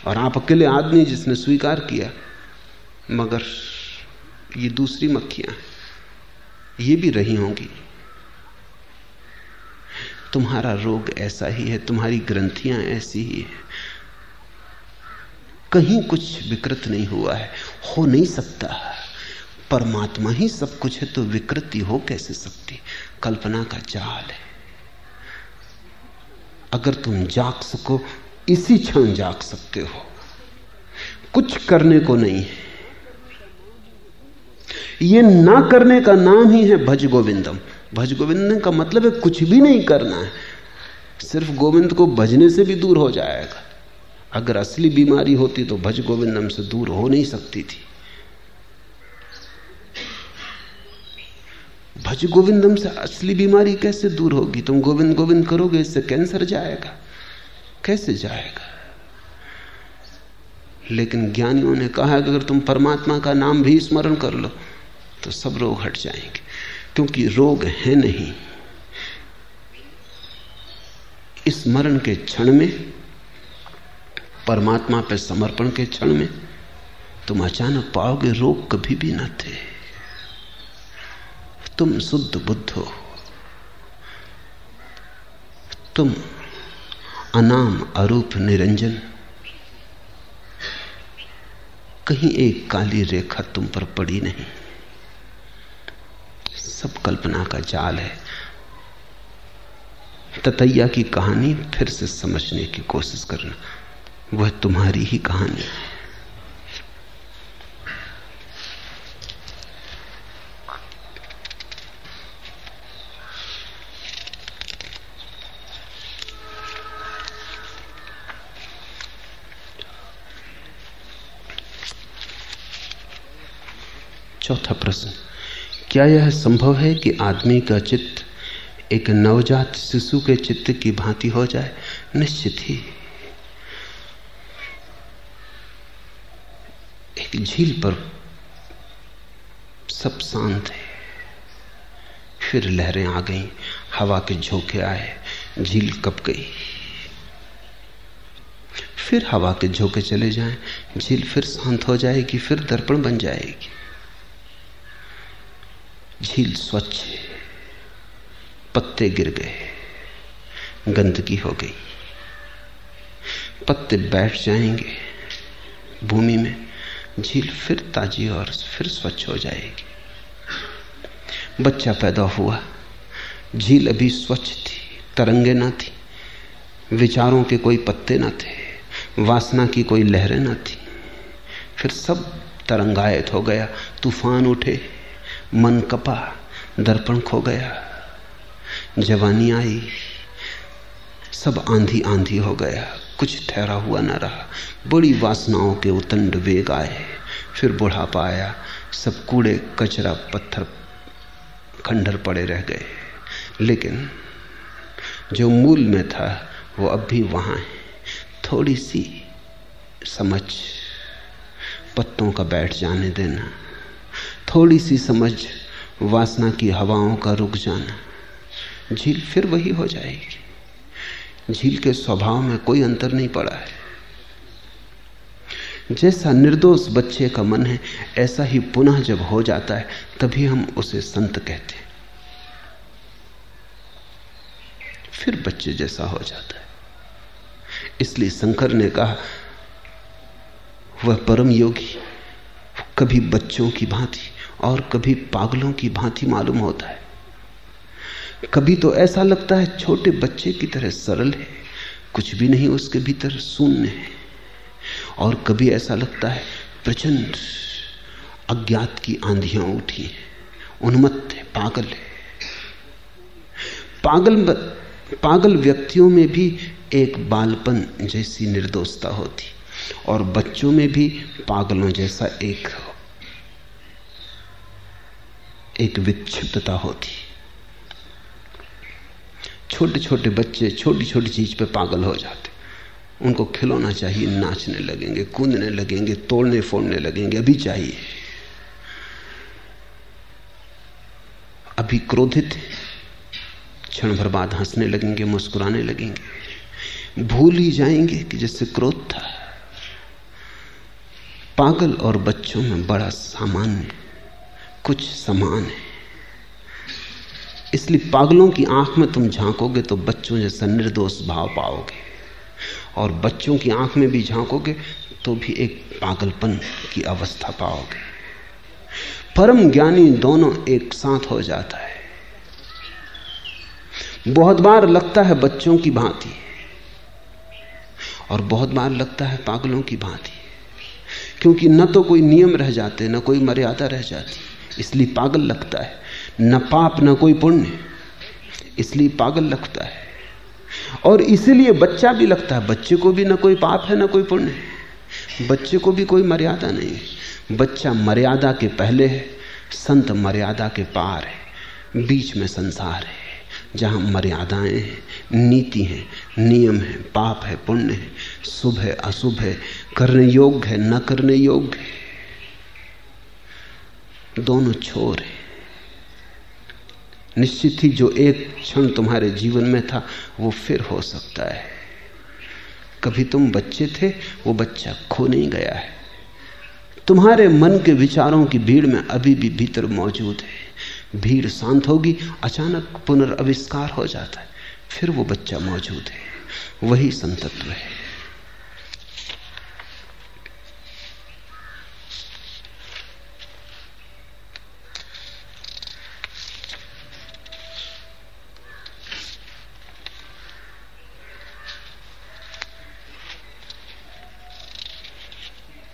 Speaker 1: और आप अकेले आदमी जिसने स्वीकार किया, मगर ये दूसरी मक्खियाँ ये भी रही होंगी। तुम्हारा रोग ऐसा ही है, तुम्हारी ग्रंथियाँ ऐसी ही है। कहीं कुछ विकृत नहीं हुआ है, हो नहीं सकता। परमात्मा ही सब कुछ है तो विकृति हो कैसे सकती? कल्पना का जाल है। अगर तुम जाग सको इसी क्षण जाग सकते हो। कुछ करने को नहीं है। ये ना करने का नाम ही है भज गोविंदम। भज गोविंदम का मतलब है कुछ भी नहीं करना है। सिर्फ़ गोविंद को भजने से भी दूर हो जाएगा। अगर असली बीमारी होती तो भज गोविंदम से दूर हो नहीं सकती थी। भज गोविंदम से असली बीमारी कैसे दूर होगी? तुम गोविंद गोविंद करोगे, इससे कैंसर जाएगा। कैसे जाएगा? लेकिन ज्ञानियों ने कहा कि अगर तुम परमात्मा का नाम भी स्मरण कर लो तो सब रोग हट जाएँगे। क्योंकि रोग है नहीं। इस मरण के क्षण में, परमात्मा पर समर्पण के क्षण में, तुम अचानक पाओगे रोग कभी भी न थे। तुम शुद्ध बुद्ध हो। तुम अनाम अरूप निरंजन। कहीं एक काली रेखा तुम पर पड़ी नहीं। सब कल्पना का जाल है। ततैया की कहानी फिर से समझने की कोशिश करना। वह तुम्हारी ही कहानी। है चौथा प्रश्न, क्या यह संभव है कि आदमी का चित्त एक नवजात शिशु के चित्त की भांति हो जाए? निश्चित ही। एक झील पर सब शांत है। फिर लहरें आ गईं, हवा के झोंके आए, झील कप गई। फिर हवा के झोंके चले जाएँ, झील फिर शांत हो जाएगी, फिर दर्पण बन जाएगी। झील स्वच्छ है। पत्ते गिर गए। गंदगी हो गई। पत्ते बैठ जाएँगे। भूमि में झील फिर ताजी और फिर स्वच्छ हो जाएगी। बच्चा पैदा हुआ। झील अभी स्वच्छ थी, तरंगे ना थी। विचारों के कोई पत्ते ना थे। वासना की कोई लहरें ना थी। फिर सब तरंगायत हो गया। तूफ़ान उठे। मन कपा, दर्पण खो गया। जवानी आई, सब आंधी आंधी हो गया। कुछ ठहरा हुआ न रहा। बड़ी वासनाओं के उतंड वेग आए। फिर बुढ़ापा आया। सब कूड़े, कचरा, पत्थर, खंडर पड़े रह गए। लेकिन जो मूल में था, वो अब भी वहाँ है। थोड़ी सी समझ, पत्तों का बैठ जाने देना। थोड़ी सी समझ, वासना की हवाओं का रुक जाना। झील फिर वही हो जाएगी। झील के स्वभाव में कोई अंतर नहीं पड़ा है। जैसा निर्दोष बच्चे का मन है, ऐसा ही पुनः जब हो जाता है, तभी हम उसे संत कहते हैं। फिर बच्चे जैसा हो जाता है। इसलिए शंकर ने कहा, वह परम योगी, कभी बच्चों की भांति और कभी पागलों की भांति मालूम होता है। कभी तो ऐसा लगता है छोटे बच्चे की तरह सरल है, कुछ भी नहीं उसके भीतर शून्य है। और कभी ऐसा लगता है प्रचंड अज्ञात की आंधियाँ उठी हैं, उन्मत्त है, पागल है। पागल पागल व्यक्तियों में भी एक बालपन जैसी निर्दोषता होती, और बच्चों में भी पागलों जैसा एक एक विक्षिप्तता होती। छोटे छोटे बच्चे छोटी छोटी चीज़ पे पागल हो जाते। उनको खिलौना चाहिए, नाचने लगेंगे, कूदने लगेंगे, तोड़ने फोड़ने लगेंगे, अभी चाहिए। अभी क्रोधित क्षण भर बाद हंसने लगेंगे, मुस्कुराने लगेंगे। भूल ही जाएँगे कि जैसे क्रोध था। पागल और बच्चों में बड़ा सामान्य कुछ समान है। इसलिए पागलों की आँख में तुम झांकोगे तो बच्चों जैसा निर्दोष भाव पाओगे। और बच्चों की आँख में भी झांकोगे तो भी एक पागलपन की अवस्था पाओगे। परम ज्ञानी दोनों एक साथ हो जाता है। बहुत बार लगता है बच्चों की भांति और बहुत बार लगता है पागलों की भांति। क्योंकि न तो कोई नियम रह जाते, न कोई मर्यादा रह जाती। इसलिए पागल लगता है। न पाप, न कोई पुण्य। इसलिए पागल लगता है। और इसीलिए बच्चा भी लगता है, बच्चे को भी ना कोई पाप है, ना कोई पुण्य है। बच्चे को भी कोई मर्यादा नहीं है। बच्चा मर्यादा के पहले है, संत मर्यादा के पार है। बीच में संसार है, जहाँ मर्यादाएँ हैं, नीति है, नियम है, पाप है, पुण्य है, शुभ है, अशुभ है, करने योग्य है, न करने योग्य है। दोनों छोर है। निश्चित ही जो एक क्षण तुम्हारे जीवन में था, वो फिर हो सकता है। कभी तुम बच्चे थे, वो बच्चा खो नहीं गया है। तुम्हारे मन के विचारों की भीड़ में अभी भी भीतर मौजूद है। भीड़ शांत होगी, अचानक पुनर्विष्कार हो जाता है, फिर वो बच्चा मौजूद है। वही संतत्व है।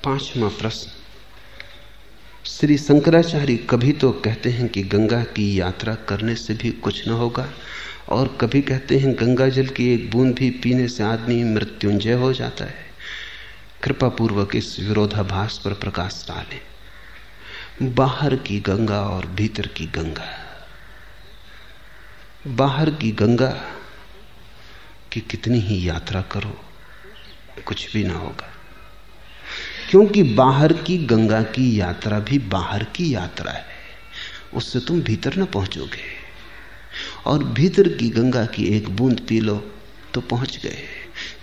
Speaker 1: पांचवा प्रश्न। श्री शंकराचार्य कभी तो कहते हैं कि गंगा की यात्रा करने से भी कुछ न होगा, और कभी कहते हैं गंगा जल की एक बूंद भी पीने से आदमी मृत्युंजय हो जाता है। कृपा पूर्वक इस विरोधाभास पर प्रकाश डालें। बाहर की गंगा और भीतर की गंगा। बाहर की गंगा की कितनी ही यात्रा करो, कुछ भी ना होगा। क्योंकि बाहर की गंगा की यात्रा भी बाहर की यात्रा है। उससे तुम भीतर न पहुंचोगे। और भीतर की गंगा की एक बूंद पी लो तो पहुँच गए।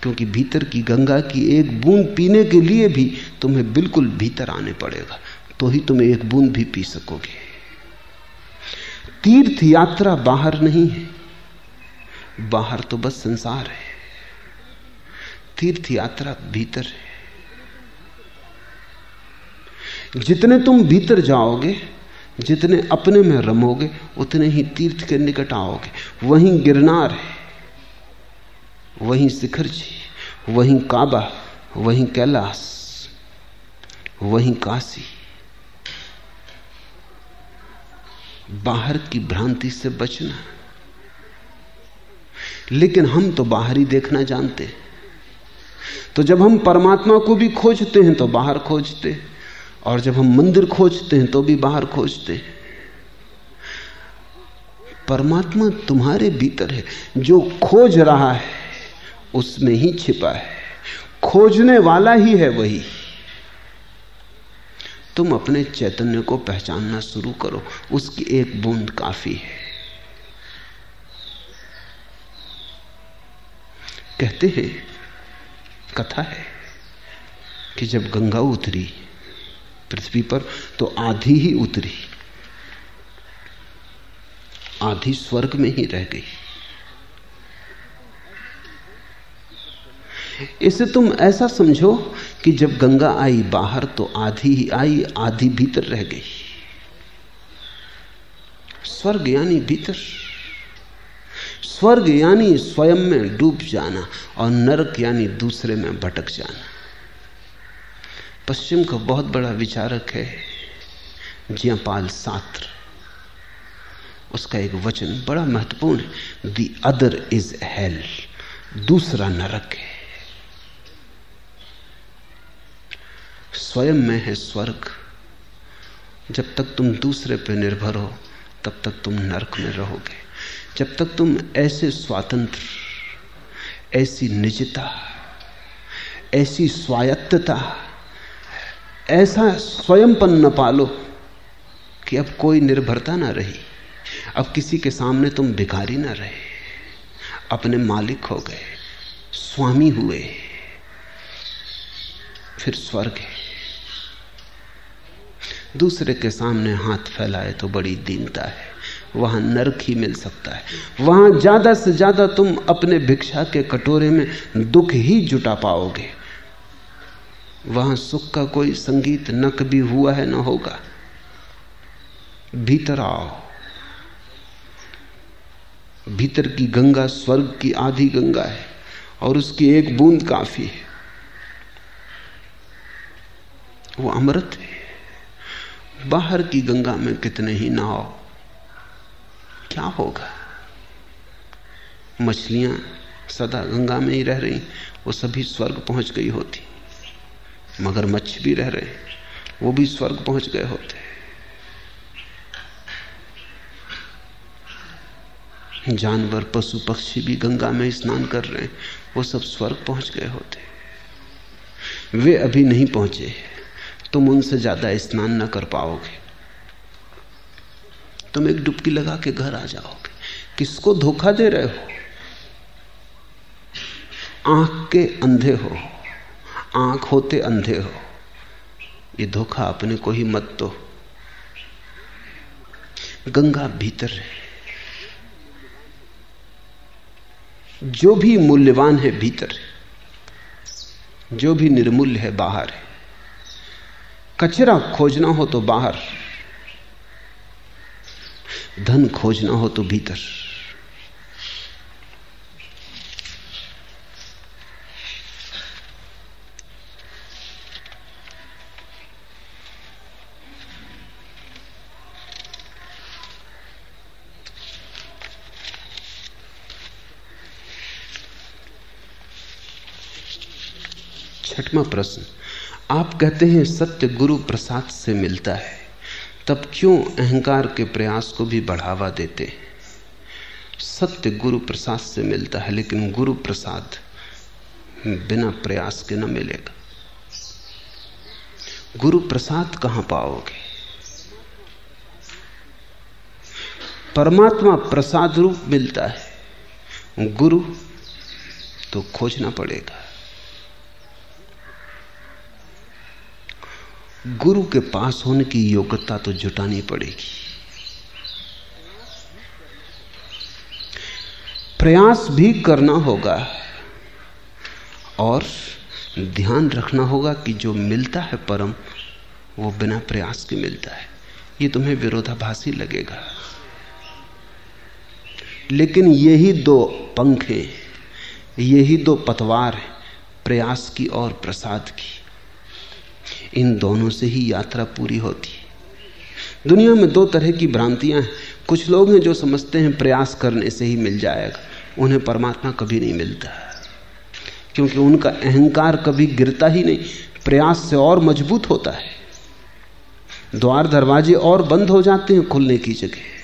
Speaker 1: क्योंकि भीतर की गंगा की एक बूंद पीने के लिए भी तुम्हें बिल्कुल भीतर आने पड़ेगा। तो ही तुम एक बूंद भी पी सकोगे। तीर्थ यात्रा बाहर नहीं है। बाहर तो बस संसार है। तीर्थ यात्रा भीतर है। जितने तुम भीतर जाओगे, जितने अपने में रमोगे, उतने ही तीर्थ के निकट आओगे। वहीं गिरनार है, वहीं शिखर जी, वहीं काबा, वहीं कैलाश, वहीं काशी। बाहर की भ्रांति से बचना। लेकिन हम तो बाहर ही देखना जानते तो जब हम परमात्मा को भी खोजते हैं तो बाहर खोजते हैं। और जब हम मंदिर खोजते हैं तो भी बाहर खोजते हैं। परमात्मा तुम्हारे भीतर है। जो खोज रहा है, उसमें ही छिपा है। खोजने वाला ही है वही। तुम अपने चैतन्य को पहचानना शुरू करो। उसकी एक बूंद काफ़ी है। कहते हैं, कथा है कि जब गंगा उतरी पृथ्वी पर तो आधी ही उतरी। आधी स्वर्ग में ही रह गई। इसे तुम ऐसा समझो कि जब गंगा आई बाहर तो आधी ही आई, आधी भीतर रह गई। स्वर्ग यानी भीतर। स्वर्ग यानी स्वयं में डूब जाना और नरक यानी दूसरे में भटक जाना। पश्चिम का बहुत बड़ा विचारक है जियापाल सात्र। उसका एक वचन बड़ा महत्वपूर्ण है। दी अदर इज़ हेल दूसरा नरक है। स्वयं में है स्वर्ग। जब तक तुम दूसरे पर निर्भर हो, तब तक तुम नरक में रहोगे। जब तक तुम ऐसे स्वातंत्र, ऐसी निजता, ऐसी स्वायत्तता ऐसा स्वयंपन न पालो कि अब कोई निर्भरता ना रही। अब किसी के सामने तुम भिखारी ना रहे। अपने मालिक हो गए, स्वामी हुए, फिर स्वर्ग है। दूसरे के सामने हाथ फैलाए तो बड़ी दीनता है। वहाँ नरक ही मिल सकता है। वहाँ ज़्यादा से ज़्यादा तुम अपने भिक्षा के कटोरे में दुख ही जुटा पाओगे। वहाँ सुख का कोई संगीत न कभी हुआ है न होगा। भीतर आओ। भीतर की गंगा स्वर्ग की आधी गंगा है और उसकी एक बूंद काफ़ी है। वो अमृत है। बाहर की गंगा में कितने ही नहाओ। क्या होगा? मछलियाँ सदा गंगा में ही रह रही, वो सभी स्वर्ग पहुँच गई होती। मगर मच्छ भी रह रहे वो भी स्वर्ग पहुँच गए होते जानवर, पशु, पक्षी भी गंगा में स्नान कर रहे हैं। वो सब स्वर्ग पहुँच गए होते वे अभी नहीं पहुँचे तुम उनसे ज़्यादा स्नान न कर पाओगे। तुम एक डुबकी लगा के घर आ जाओगे। किसको धोखा दे रहे हो? आँख के अंधे हो। आँख होते अंधे हो। ये धोखा अपने को ही मत दो। गंगा भीतर है। जो भी मूल्यवान है भीतर है। जो भी निर्मूल्य है बाहर है। कचरा खोजना हो तो बाहर। धन खोजना हो तो भीतर। छठवां प्रश्न। आप कहते हैं सत्य गुरु प्रसाद से मिलता है। तब क्यों अहंकार के प्रयास को भी बढ़ावा देते हैं? सत्य गुरु प्रसाद से मिलता है, लेकिन गुरु प्रसाद बिना प्रयास के न मिलेगा। गुरु प्रसाद कहाँ पाओगे? परमात्मा प्रसाद रूप मिलता है। गुरु तो खोजना पड़ेगा। गुरु के पास होने की योग्यता तो जुटानी पड़ेगी। प्रयास भी करना होगा और ध्यान रखना होगा कि जो मिलता है परम, वो बिना प्रयास के मिलता है। ये तुम्हें विरोधाभासी लगेगा। लेकिन यही दो पंख यही दो पतवार हैं, प्रयास की और प्रसाद की। इन दोनों से ही यात्रा पूरी होती है। दुनिया में दो तरह की भ्रांतियाँ हैं। कुछ लोग हैं जो समझते हैं प्रयास करने से ही मिल जाएगा। उन्हें परमात्मा कभी नहीं मिलता। क्योंकि उनका अहंकार कभी गिरता ही नहीं। प्रयास से और मज़बूत होता है। द्वार दरवाजे और बंद हो जाते हैं खुलने की जगह।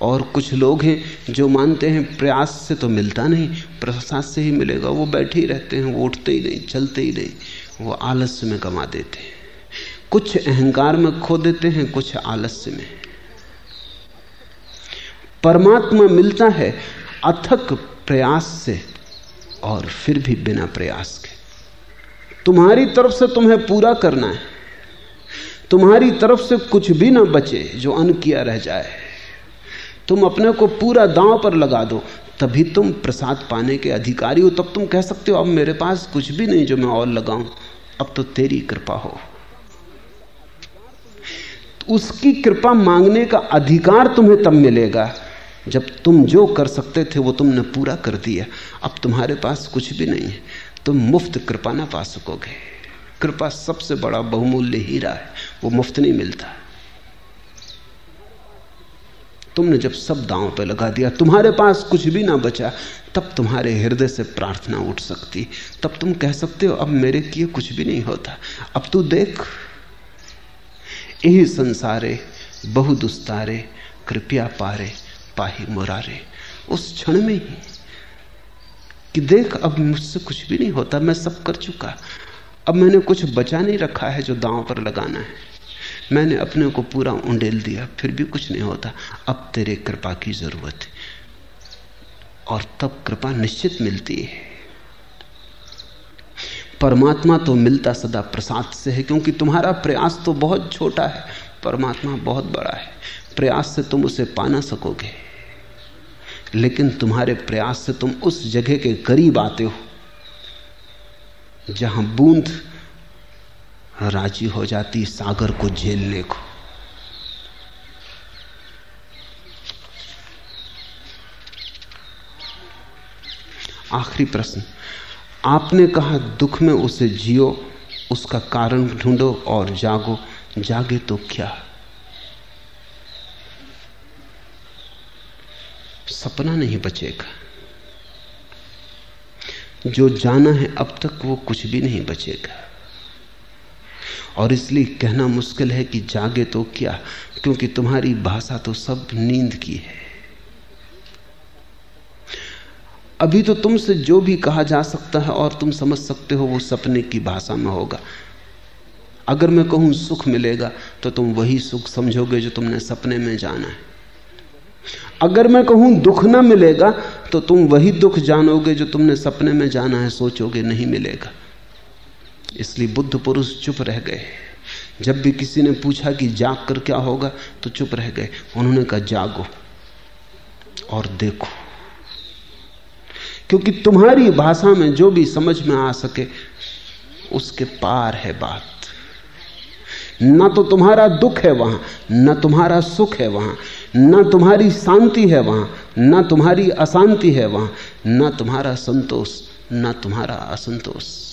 Speaker 1: और कुछ लोग हैं जो मानते हैं प्रयास से तो मिलता नहीं, प्रसाद से ही मिलेगा। वो बैठे ही रहते हैं, वो उठते ही नहीं, चलते ही नहीं। वो आलस्य में कमा देते हैं। कुछ अहंकार में खो देते हैं, कुछ आलस्य में। परमात्मा मिलता है अथक प्रयास से और फिर भी बिना प्रयास के। तुम्हारी तरफ़ से तुम्हें पूरा करना है। तुम्हारी तरफ़ से कुछ भी ना बचे जो अन किया रह जाए। तुम अपने को पूरा दांव पर लगा दो, तभी तुम प्रसाद पाने के अधिकारी हो। तब तुम कह सकते हो, अब मेरे पास कुछ भी नहीं जो मैं और लगाऊँ। अब तो तेरी कृपा हो। उसकी कृपा मांगने का अधिकार तुम्हें तब मिलेगा, जब तुम जो कर सकते थे वो तुमने पूरा कर दिया। अब तुम्हारे पास कुछ भी नहीं है। तुम मुफ़्त कृपा ना पा सकोगे। कृपा सबसे बड़ा बहुमूल्य हीरा है। वो मुफ़्त नहीं मिलता। तुमने जब सब दांव पे लगा दिया, तुम्हारे पास कुछ भी ना बचा, तब तुम्हारे हृदय से प्रार्थना उठ सकती। तब तुम कह सकते हो, अब मेरे किए कुछ भी नहीं होता। अब तू देख यही संसारे, बहु दुस्तारे, कृपया पारे, पाही मुरारे। उस क्षण में ही कि देख, अब मुझसे कुछ भी नहीं होता, मैं सब कर चुका। अब मैंने कुछ बचा नहीं रखा है जो दांव पर लगाना है। मैंने अपने को पूरा उंडेल दिया, फिर भी कुछ नहीं होता। अब तेरे कृपा की ज़रूरत है। और तब कृपा निश्चित मिलती है। परमात्मा तो मिलता सदा प्रसाद से है, क्योंकि तुम्हारा प्रयास तो बहुत छोटा है। परमात्मा बहुत बड़ा है। प्रयास से तुम उसे पा ना सकोगे। लेकिन तुम्हारे प्रयास से तुम उस जगह के करीब आते हो, जहाँ बूंद राज़ी हो जाती, सागर को झेलने को आखिरी प्रश्न, आपने कहा दुख में उसे जियो, उसका कारण ढूंढो और जागो, जागे तो क्या? सपना नहीं बचेगा। जो जाना है अब तक वो कुछ भी नहीं बचेगा। और इसलिए कहना मुश्किल है कि जागे तो क्या, क्योंकि तुम्हारी भाषा तो सब नींद की है। अभी तो तुमसे जो भी कहा जा सकता है और तुम समझ सकते हो वो सपने की भाषा में होगा। अगर मैं कहूँ सुख मिलेगा तो तुम वही सुख समझोगे जो तुमने सपने में जाना है। अगर मैं कहूँ दुख ना मिलेगा तो तुम वही दुख जानोगे जो तुमने सपने में जाना है, सोचोगे नहीं मिलेगा। इसलिए बुद्ध पुरुष चुप रह गए। जब भी किसी ने पूछा कि जाग कर क्या होगा तो चुप रह गए। उन्होंने कहा, जागो और देखो। क्योंकि तुम्हारी भाषा में जो भी समझ में आ सके, उसके पार है बात। न तो तुम्हारा दुख है वहाँ, न तुम्हारा सुख है वहाँ, न तुम्हारी शांति है वहाँ, न तुम्हारी अशांति है वहाँ, न तुम्हारा संतोष, न तुम्हारा असंतोष।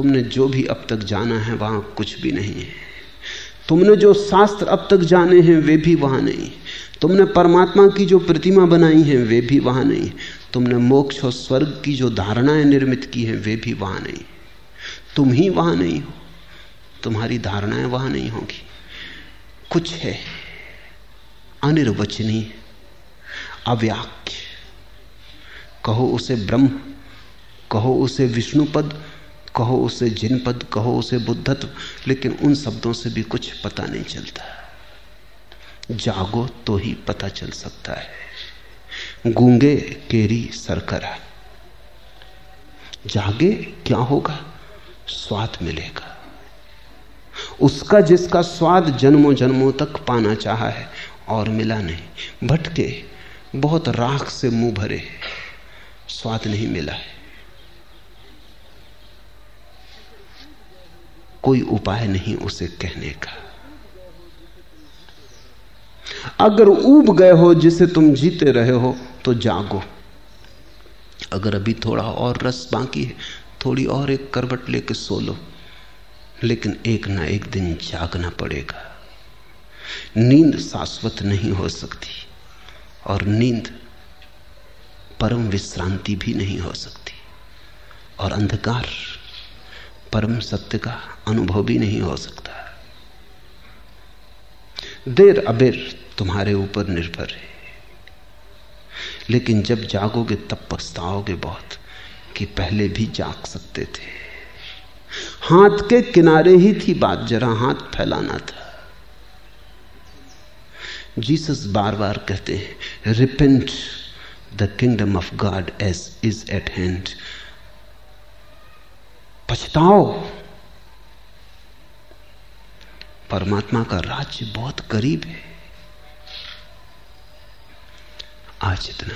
Speaker 1: तुमने जो भी अब तक जाना है, वहाँ कुछ भी नहीं है। तुमने जो शास्त्र अब तक जाने हैं, वे भी वहाँ नहीं। तुमने परमात्मा की जो प्रतिमा बनाई है, वे भी वहाँ नहीं। तुमने मोक्ष और स्वर्ग की जो धारणाएँ निर्मित की हैं, वे भी वहाँ नहीं। तुम ही वहाँ नहीं हो। तुम्हारी धारणाएँ वहाँ नहीं होंगी। कुछ है, अनिर्वचनीय, अव्याख्य। कहो उसे ब्रह्म, कहो उसे विष्णुपद कहो उसे जिनपद, कहो उसे बुद्धत्व, लेकिन उन शब्दों से भी कुछ पता नहीं चलता। जागो तो ही पता चल सकता है। गूँगे केरी सरकरा। जागे क्या होगा? स्वाद मिलेगा। उसका जिसका स्वाद जन्मों जन्मों तक पाना चाहा है, और मिला नहीं। भटके, बहुत राख से मुँह भरे, स्वाद नहीं मिला है। कोई उपाय नहीं उसे कहने का। अगर ऊब गए हो, जिसे तुम जीते रहे हो तो जागो। अगर अभी थोड़ा और रस बाकी है, थोड़ी और एक करवट लेके सो लो। लेकिन एक ना एक दिन जागना पड़ेगा। नींद शाश्वत नहीं हो सकती, और नींद परम विश्रांति भी नहीं हो सकती, और अंधकार परम सत्य का अनुभव भी नहीं हो सकता। देर अबेर तुम्हारे ऊपर निर्भर है। लेकिन जब जागोगे, तब पछताओगे बहुत कि पहले भी जाग सकते थे। हाथ के किनारे ही थी बात, जरा हाथ फैलाना था। जीसस बार बार कहते हैं repent the kingdom of God as is at hand पछताओ। परमात्मा का राज्य बहुत करीब है। आज इतना